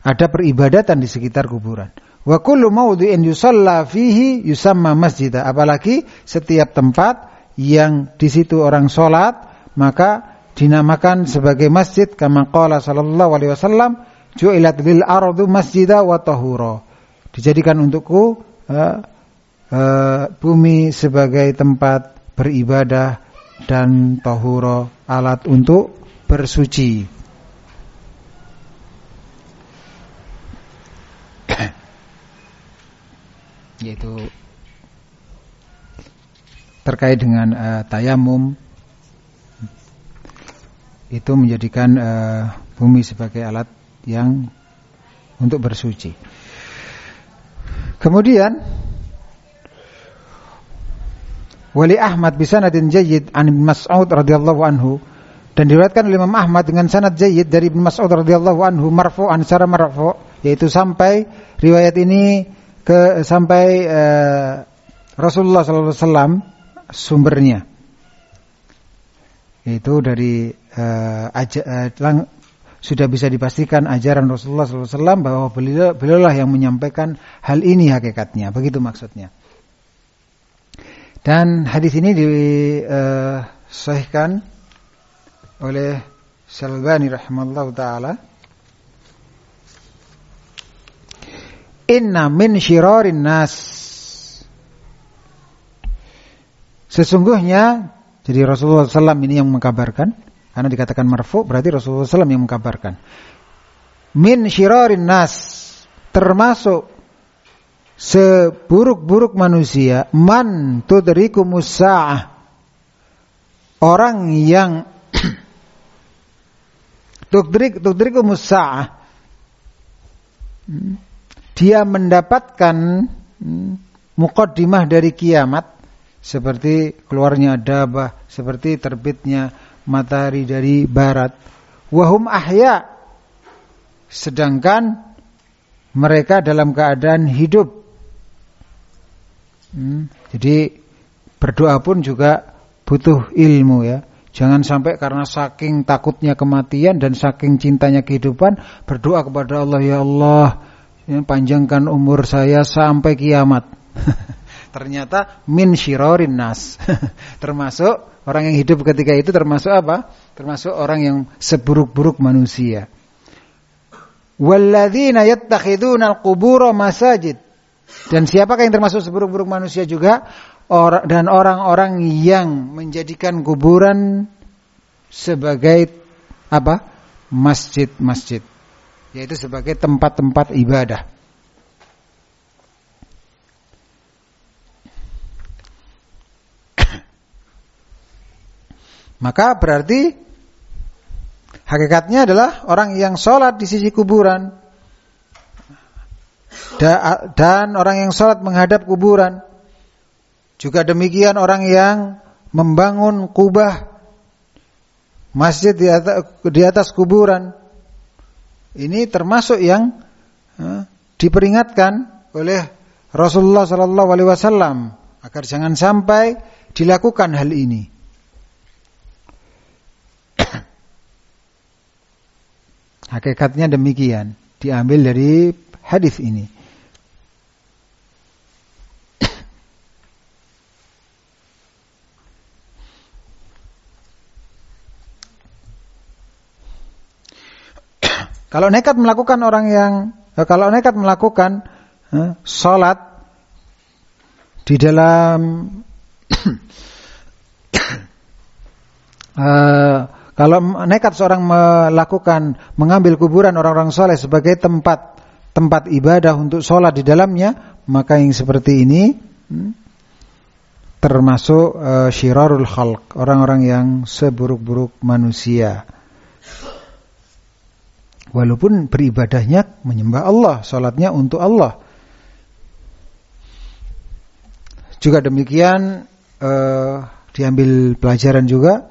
ada peribadatan di sekitar kuburan. Wa kullu mawdi'in yusalla fihi yusamma masjidah. Apalagi setiap tempat yang di situ orang sholat maka dinamakan sebagai masjid kama qala sallallahu alaihi wasallam ju'ilat lil ardu masjidah wa tahura. Dijadikan untukku uh, uh, bumi sebagai tempat beribadah dan tahura alat untuk bersuci. yaitu terkait dengan uh, tayamum itu menjadikan uh, bumi sebagai alat yang untuk bersuci. Kemudian Wali Ahmad bisanadin jayyid an Ibn Mas'ud radhiyallahu anhu dan diriwayatkan oleh Imam Ahmad dengan sanad jayyid dari Ibn Mas'ud radhiyallahu anhu marfu'an secara marfu' yaitu sampai riwayat ini ke sampai uh, Rasulullah SAW sumbernya. Itu dari uh, aja, uh, lang, sudah bisa dipastikan ajaran Rasulullah SAW bahwa beliau beliaulah yang menyampaikan hal ini hakikatnya. Begitu maksudnya. Dan hadis ini disahihkan uh, oleh Syalbani rahimahullah taala. Inna min syirarin nas. Sesungguhnya jadi Rasulullah SAW ini yang mengkabarkan karena dikatakan marfu berarti Rasulullah SAW yang mengkabarkan. Min syirarin nas termasuk seburuk-buruk manusia man tudrikumus sa'ah orang yang tudrik tudrikumus hmm dia mendapatkan hmm, mukaddimah dari kiamat seperti keluarnya dabah, seperti terbitnya matahari dari barat. Wahum ahya sedangkan mereka dalam keadaan hidup. Hmm, jadi berdoa pun juga butuh ilmu ya. Jangan sampai karena saking takutnya kematian dan saking cintanya kehidupan berdoa kepada Allah ya Allah ya, panjangkan umur saya sampai kiamat. Ternyata min syirorin nas. termasuk orang yang hidup ketika itu termasuk apa? Termasuk orang yang seburuk-buruk manusia. Walladzina yattakhiduna al-qubura masajid. Dan siapakah yang termasuk seburuk-buruk manusia juga? Or dan orang-orang yang menjadikan kuburan sebagai apa? Masjid-masjid yaitu sebagai tempat-tempat ibadah. Maka berarti hakikatnya adalah orang yang sholat di sisi kuburan dan orang yang sholat menghadap kuburan. Juga demikian orang yang membangun kubah masjid di atas, di atas kuburan ini termasuk yang uh, diperingatkan oleh Rasulullah Sallallahu Alaihi Wasallam agar jangan sampai dilakukan hal ini. Hakikatnya demikian, diambil dari hadis ini. Kalau nekat melakukan orang yang eh, kalau nekat melakukan eh, sholat di dalam uh, kalau nekat seorang melakukan mengambil kuburan orang-orang soleh sebagai tempat tempat ibadah untuk sholat di dalamnya, maka yang seperti ini hmm, termasuk uh, syirarul khalq, orang-orang yang seburuk-buruk manusia. Walaupun beribadahnya menyembah Allah, sholatnya untuk Allah. Juga demikian uh, diambil pelajaran juga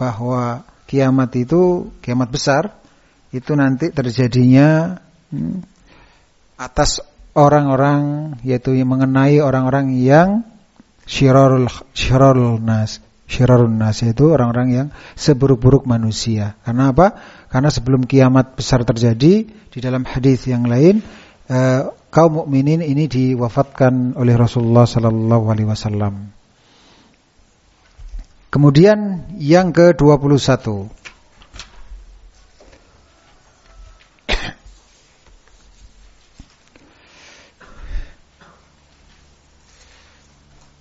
bahwa kiamat itu kiamat besar itu nanti terjadinya hmm, atas orang-orang yaitu mengenai orang-orang yang syirarul syirarul nas syirarul nas itu orang-orang yang seburuk-buruk manusia. Karena apa? Karena sebelum kiamat besar terjadi di dalam hadis yang lain eh, kaum mukminin ini diwafatkan oleh Rasulullah sallallahu alaihi wasallam. Kemudian yang ke-21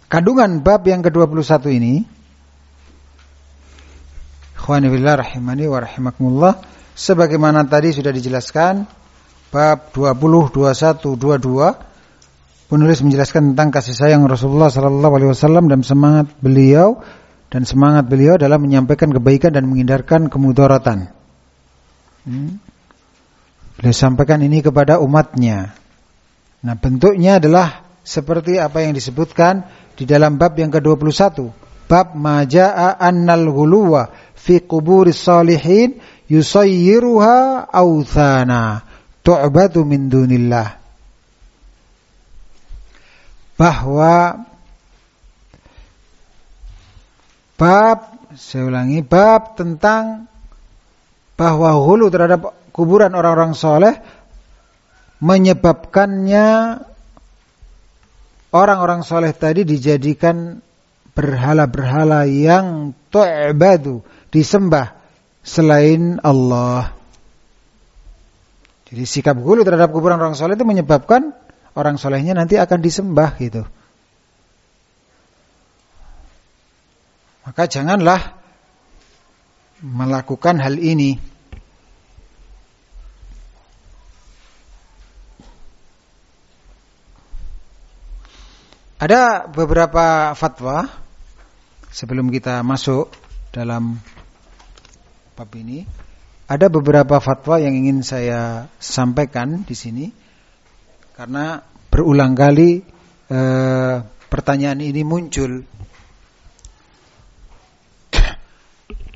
Kandungan bab yang ke-21 ini Ikhwani billah rahimani wa rahimakumullah sebagaimana tadi sudah dijelaskan bab 20 21 22 penulis menjelaskan tentang kasih sayang Rasulullah sallallahu alaihi wasallam dan semangat beliau dan semangat beliau dalam menyampaikan kebaikan dan menghindarkan kemudaratan. Hmm. Beliau sampaikan ini kepada umatnya. Nah, bentuknya adalah seperti apa yang disebutkan di dalam bab yang ke-21. Bab majaa annal ghuluwa fi quburis salihin yusayyiruha authana tu'badu min dunillah. Bahwa Bab, saya ulangi, bab tentang bahwa hulu terhadap kuburan orang-orang soleh menyebabkannya orang-orang soleh tadi dijadikan berhala-berhala yang tu'badu, disembah selain Allah. Jadi sikap hulu terhadap kuburan orang soleh itu menyebabkan orang solehnya nanti akan disembah gitu. Maka janganlah melakukan hal ini. Ada beberapa fatwa sebelum kita masuk dalam bab ini. Ada beberapa fatwa yang ingin saya sampaikan di sini karena berulang kali eh, pertanyaan ini muncul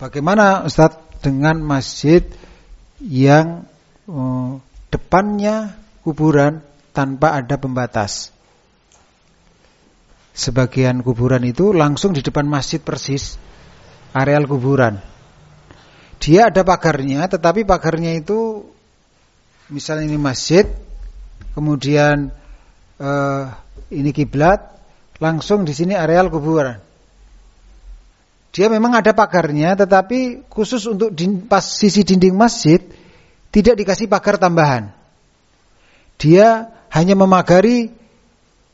Bagaimana Ustaz dengan masjid yang uh, depannya kuburan tanpa ada pembatas? Sebagian kuburan itu langsung di depan masjid persis areal kuburan. Dia ada pagarnya, tetapi pagarnya itu misalnya ini masjid, kemudian uh, ini kiblat, langsung di sini areal kuburan. Dia memang ada pagarnya, tetapi khusus untuk di, pas sisi dinding masjid tidak dikasih pagar tambahan. Dia hanya memagari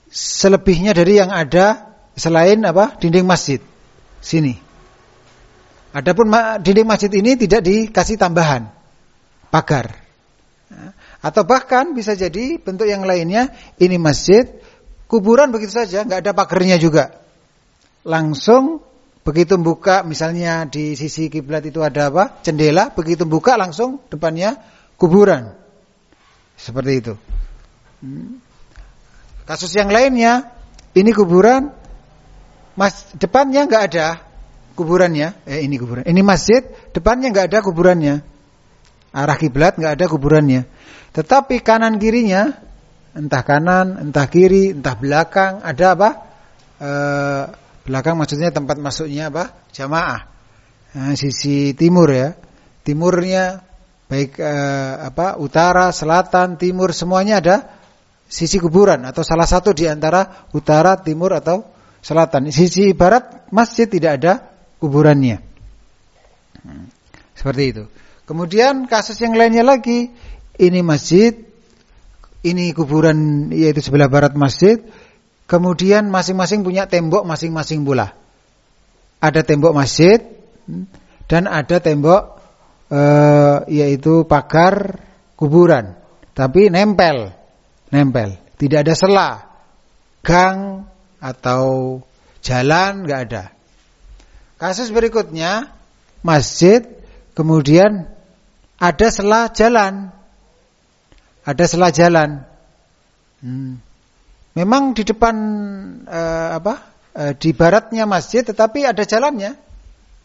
selebihnya dari yang ada selain apa dinding masjid sini. Adapun dinding masjid ini tidak dikasih tambahan pagar. Atau bahkan bisa jadi bentuk yang lainnya ini masjid, kuburan begitu saja, nggak ada pagarnya juga. Langsung Begitu buka misalnya di sisi kiblat itu ada apa? Jendela, begitu buka langsung depannya kuburan. Seperti itu. Hmm. Kasus yang lainnya, ini kuburan, mas depannya nggak ada kuburannya. Eh ini kuburan. Ini masjid, depannya nggak ada kuburannya. Arah kiblat nggak ada kuburannya. Tetapi kanan kirinya, entah kanan, entah kiri, entah belakang, ada apa? Eh, Belakang maksudnya tempat masuknya apa? Jamaah. Nah, sisi timur ya. Timurnya baik eh, apa? Utara, selatan, timur semuanya ada sisi kuburan atau salah satu di antara utara, timur atau selatan. Sisi barat masjid tidak ada kuburannya. Hmm, seperti itu. Kemudian kasus yang lainnya lagi, ini masjid, ini kuburan yaitu sebelah barat masjid, Kemudian masing-masing punya tembok masing-masing pula. Ada tembok masjid, dan ada tembok eh, yaitu pagar kuburan, tapi nempel, nempel, tidak ada sela, gang atau jalan nggak ada. Kasus berikutnya masjid kemudian ada sela jalan, ada sela jalan. Hmm. Memang di depan eh, apa eh, di baratnya masjid, tetapi ada jalannya,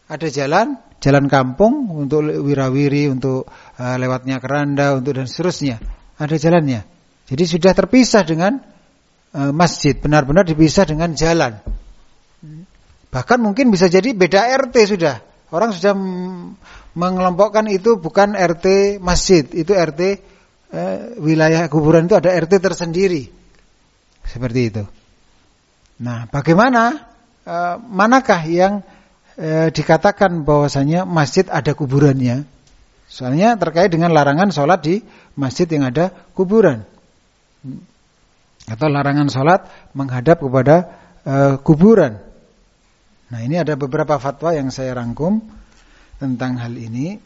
ada jalan, jalan kampung untuk wirawiri, untuk eh, lewatnya keranda, untuk dan seterusnya, ada jalannya. Jadi sudah terpisah dengan eh, masjid, benar-benar dipisah dengan jalan. Bahkan mungkin bisa jadi beda RT sudah. Orang sudah mengelompokkan itu bukan RT masjid, itu RT eh, wilayah kuburan itu ada RT tersendiri. Seperti itu. Nah, bagaimana e, manakah yang e, dikatakan bahwasanya masjid ada kuburannya? Soalnya terkait dengan larangan sholat di masjid yang ada kuburan. Atau larangan sholat menghadap kepada e, kuburan. Nah ini ada beberapa fatwa yang saya rangkum tentang hal ini.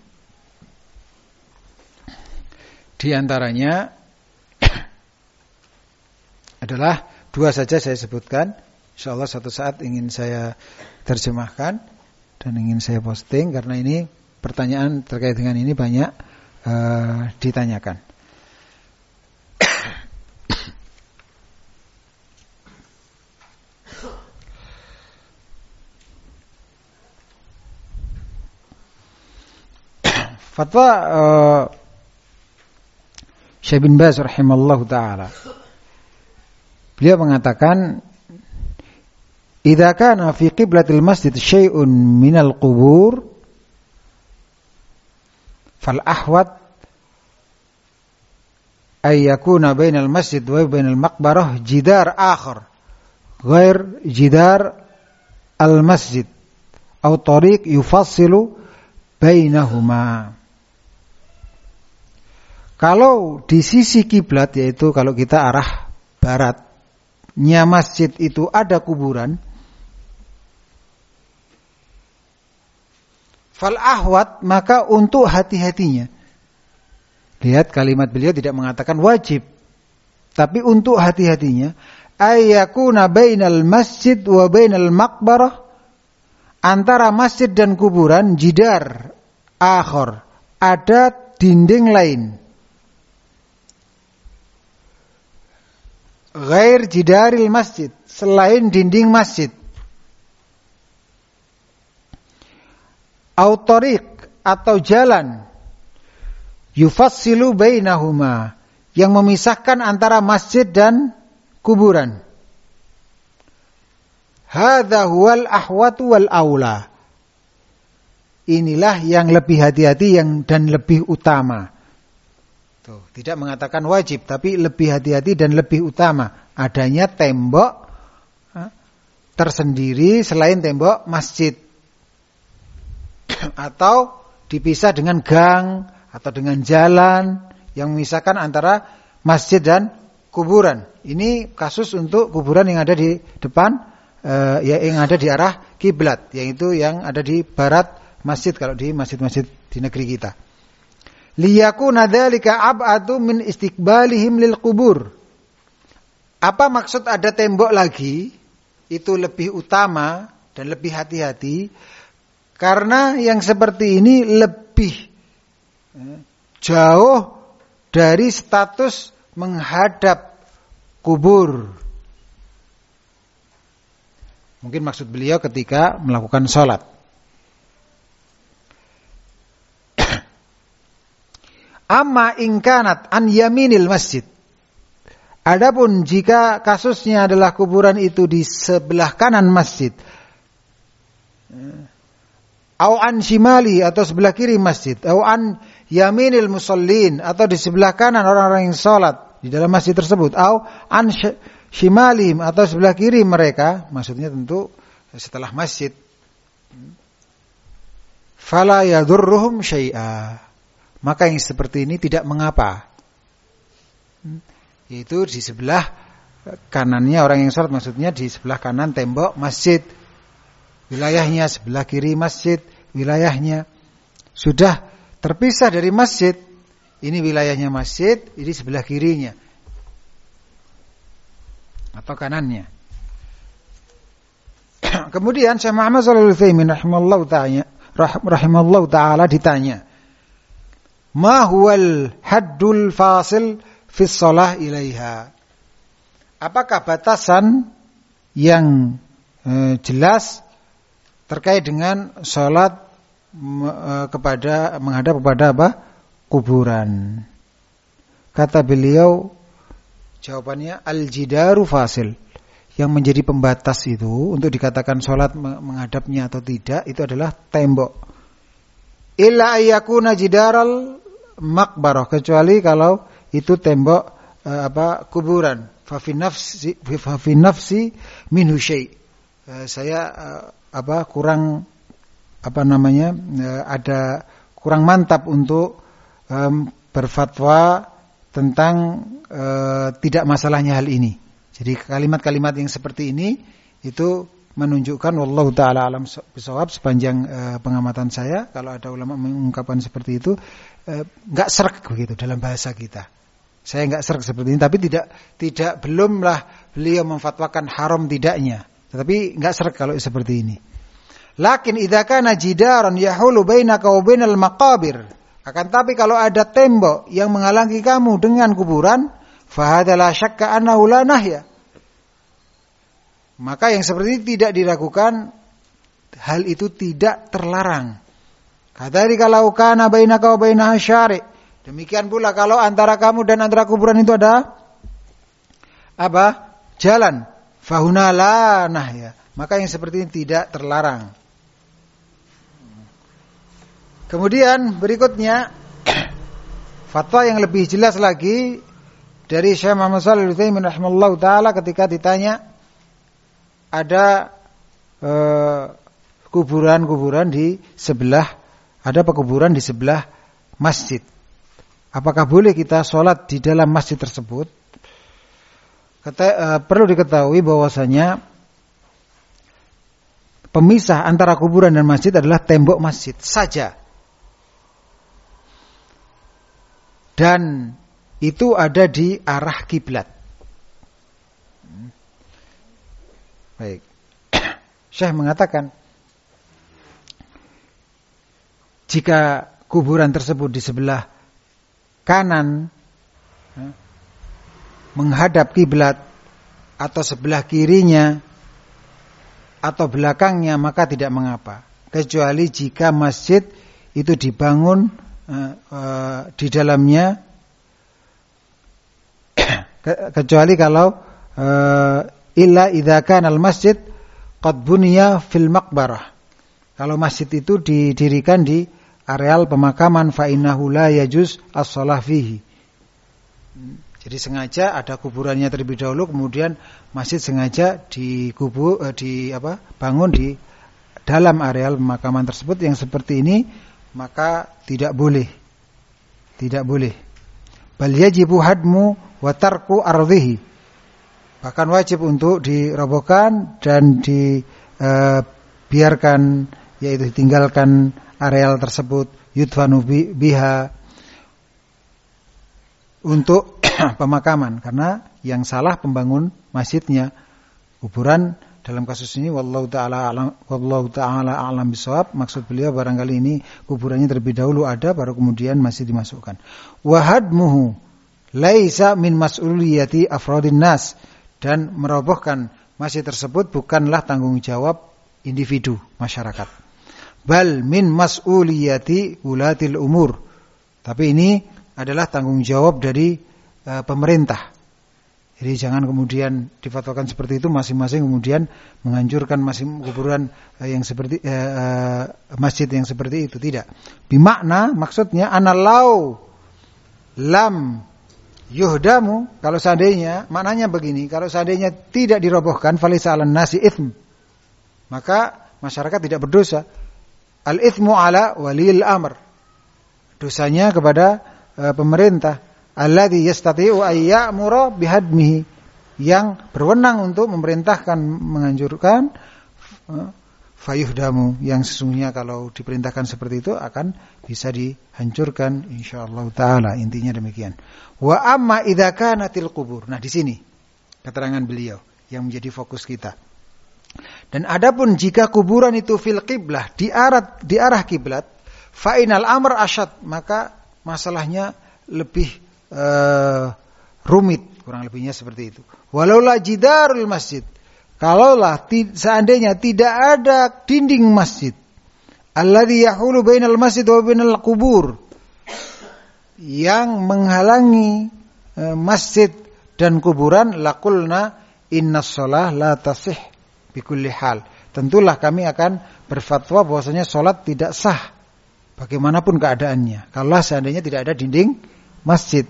Di antaranya adalah dua saja saya sebutkan. Insya Allah suatu saat ingin saya terjemahkan dan ingin saya posting karena ini pertanyaan terkait dengan ini banyak uh, ditanyakan. Fatwa uh, Syekh bin Baz rahimallahu taala Beliau mengatakan Idza kana fi qiblatil masjid syai'un minal qubur fal ahwat ay yakuna bainal masjid wa bainal maqbarah jidar akhar ghair jidar al masjid atau tariq yufassilu bainahuma. Kalau di sisi kiblat yaitu kalau kita arah barat nya masjid itu ada kuburan, fal ahwat maka untuk hati-hatinya. Lihat kalimat beliau tidak mengatakan wajib, tapi untuk hati-hatinya ayyakuna bainal masjid wa bainal maqbarah. Antara masjid dan kuburan jidar akhor. Ada dinding lain ghair jidaril masjid, selain dinding masjid. Autorik atau jalan yufassilu bainahuma yang memisahkan antara masjid dan kuburan. Hadza huwal ahwatu wal aula. Inilah yang lebih hati-hati yang dan lebih utama. Tuh, tidak mengatakan wajib, tapi lebih hati-hati dan lebih utama. Adanya tembok tersendiri selain tembok masjid. Atau dipisah dengan gang atau dengan jalan yang memisahkan antara masjid dan kuburan. Ini kasus untuk kuburan yang ada di depan eh, ya yang ada di arah kiblat, yaitu yang ada di barat masjid kalau di masjid-masjid di negeri kita liyakuna dzalika ab'adu min istiqbalihim lil kubur. Apa maksud ada tembok lagi? Itu lebih utama dan lebih hati-hati karena yang seperti ini lebih eh, jauh dari status menghadap kubur. Mungkin maksud beliau ketika melakukan sholat. Amma ingkanat an yaminil masjid. Adapun jika kasusnya adalah kuburan itu di sebelah kanan masjid. Au an shimali atau sebelah kiri masjid. Au an yaminil musallin atau di sebelah kanan orang-orang yang sholat di dalam masjid tersebut. Au an shimalim atau sebelah kiri mereka. Maksudnya tentu setelah masjid. Fala yadurruhum syai'ah maka yang seperti ini tidak mengapa. Yaitu di sebelah kanannya orang yang sholat maksudnya di sebelah kanan tembok masjid. Wilayahnya sebelah kiri masjid, wilayahnya. Sudah terpisah dari masjid, ini wilayahnya masjid, ini sebelah kirinya atau kanannya. Kemudian Syekh Muhammad sallallahu alaihi wasallam rahimallahu taala ditanya, "Ma huwal haddul fasil fi shalah ilaiha?" Apakah batasan yang eh, jelas terkait dengan salat eh, kepada menghadap kepada apa? kuburan. Kata beliau jawabannya al-jidaru fasil yang menjadi pembatas itu untuk dikatakan sholat menghadapnya atau tidak itu adalah tembok. Illa ayyakuna jidaral makbarah kecuali kalau itu tembok uh, apa kuburan. Fa fi nafsi fa minhu. Uh, saya uh, apa kurang apa namanya uh, ada kurang mantap untuk um, berfatwa tentang uh, tidak masalahnya hal ini. Jadi kalimat-kalimat yang seperti ini itu menunjukkan wallahu taala alam bisawab sepanjang uh, pengamatan saya kalau ada ulama mengungkapkan seperti itu enggak uh, serak begitu dalam bahasa kita. Saya enggak serak seperti ini tapi tidak tidak belumlah beliau memfatwakan haram tidaknya. Tetapi enggak serak kalau seperti ini. Lakin idza kana jidaran yahulu bainaka wa bainal maqabir. Akan tapi kalau ada tembok yang menghalangi kamu dengan kuburan, Fahadalah syakka annahu la. Maka yang seperti ini tidak diragukan hal itu tidak terlarang. Kadari kalau kana bainaka wa bainaha syari'. Demikian pula kalau antara kamu dan antara kuburan itu ada apa? Jalan. Fahuna la nahya. Maka yang seperti ini tidak terlarang. Kemudian berikutnya fatwa yang lebih jelas lagi dari Syekh Muhammad Shalih Utsaimin rahimallahu taala ketika ditanya ada kuburan-kuburan uh, di sebelah ada pekuburan di sebelah masjid. Apakah boleh kita sholat di dalam masjid tersebut? Kata, uh, perlu diketahui bahwasanya pemisah antara kuburan dan masjid adalah tembok masjid saja. Dan itu ada di arah kiblat. Baik. Syekh mengatakan jika kuburan tersebut di sebelah kanan menghadap kiblat atau sebelah kirinya atau belakangnya maka tidak mengapa kecuali jika masjid itu dibangun uh, uh, di dalamnya kecuali kalau uh, illa idza kana al masjid qad buniya fil maqbarah. Kalau masjid itu didirikan di areal pemakaman fa innahu la yajuz as-shalah fihi. Jadi sengaja ada kuburannya terlebih dahulu kemudian masjid sengaja dikubur eh, di apa bangun di dalam areal pemakaman tersebut yang seperti ini maka tidak boleh. Tidak boleh. Bal yajibu hadmu watarku ardhihi. Bahkan wajib untuk dirobohkan dan dibiarkan e, yaitu ditinggalkan areal tersebut yudfanu biha untuk pemakaman. Karena yang salah pembangun masjidnya. Kuburan dalam kasus ini wallahu taala alam wallahu taala alam bisawab. Maksud beliau barangkali ini kuburannya terlebih dahulu ada baru kemudian masih dimasukkan. Wahadmuhu laisa min mas'uliyati afrodin nas dan merobohkan masjid tersebut bukanlah tanggung jawab individu masyarakat. Bal min mas'uliyati ulatil umur. Tapi ini adalah tanggung jawab dari uh, pemerintah. Jadi jangan kemudian difatwakan seperti itu masing-masing kemudian menganjurkan masing kuburan uh, yang seperti uh, uh, masjid yang seperti itu tidak. Bimakna maksudnya analau lam yuhdamu kalau seandainya maknanya begini kalau seandainya tidak dirobohkan falisa alan nasi ithm maka masyarakat tidak berdosa. Al ithmu ala walil amr. Dosanya kepada uh, pemerintah. Alladhi yastati'u ay bihadmihi. Yang berwenang untuk memerintahkan menganjurkan uh, fayuhdamu yang sesungguhnya kalau diperintahkan seperti itu akan bisa dihancurkan insyaallah taala. Intinya demikian. Wa amma idza kanatil qubur. Nah di sini keterangan beliau yang menjadi fokus kita. Dan adapun jika kuburan itu fil qiblah di arah di arah kiblat fa inal amr asyad maka masalahnya lebih uh, rumit kurang lebihnya seperti itu. Walaula jidarul masjid Kalaulah seandainya tidak ada dinding masjid, alladhi yahulu bainal masjid wa bainal kubur yang menghalangi e, masjid dan kuburan laqulna inna shalah la tasih bikulli hal. Tentulah kami akan berfatwa bahwasanya salat tidak sah bagaimanapun keadaannya. Kalau seandainya tidak ada dinding masjid.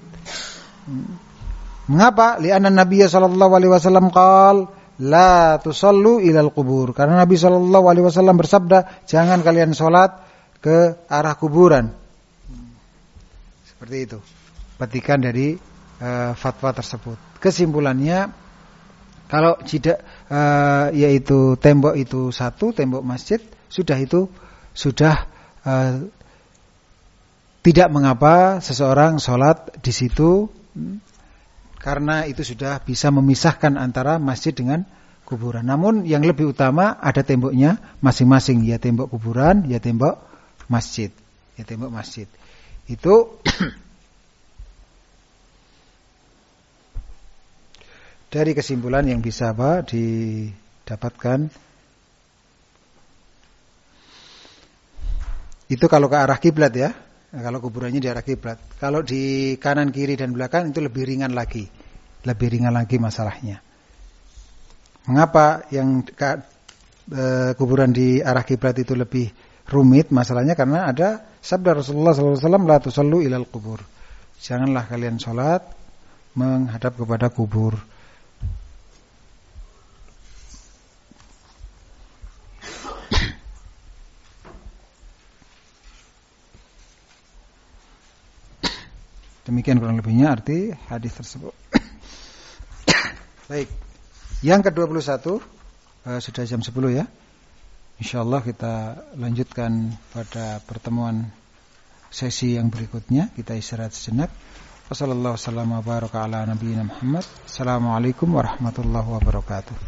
Mengapa? Li'anna Nabi sallallahu alaihi wasallam qala la tusallu ilal kubur. Karena Nabi Shallallahu Alaihi Wasallam bersabda, jangan kalian sholat ke arah kuburan. Seperti itu. Petikan dari uh, fatwa tersebut. Kesimpulannya, kalau tidak uh, yaitu tembok itu satu, tembok masjid, sudah itu sudah uh, tidak mengapa seseorang sholat di situ karena itu sudah bisa memisahkan antara masjid dengan kuburan. Namun yang lebih utama ada temboknya masing-masing, ya tembok kuburan, ya tembok masjid, ya tembok masjid. Itu dari kesimpulan yang bisa apa didapatkan itu kalau ke arah kiblat ya Nah, kalau kuburannya di arah kiblat. Kalau di kanan, kiri dan belakang itu lebih ringan lagi. Lebih ringan lagi masalahnya. Mengapa yang e, kuburan di arah kiblat itu lebih rumit masalahnya karena ada sabda Rasulullah SAW la tusallu ilal kubur. Janganlah kalian sholat menghadap kepada kubur. Demikian kurang lebihnya arti hadis tersebut. Baik. Yang ke-21 uh, sudah jam 10 ya. Insyaallah kita lanjutkan pada pertemuan sesi yang berikutnya. Kita istirahat sejenak. Wassalamualaikum warahmatullahi wabarakatuh.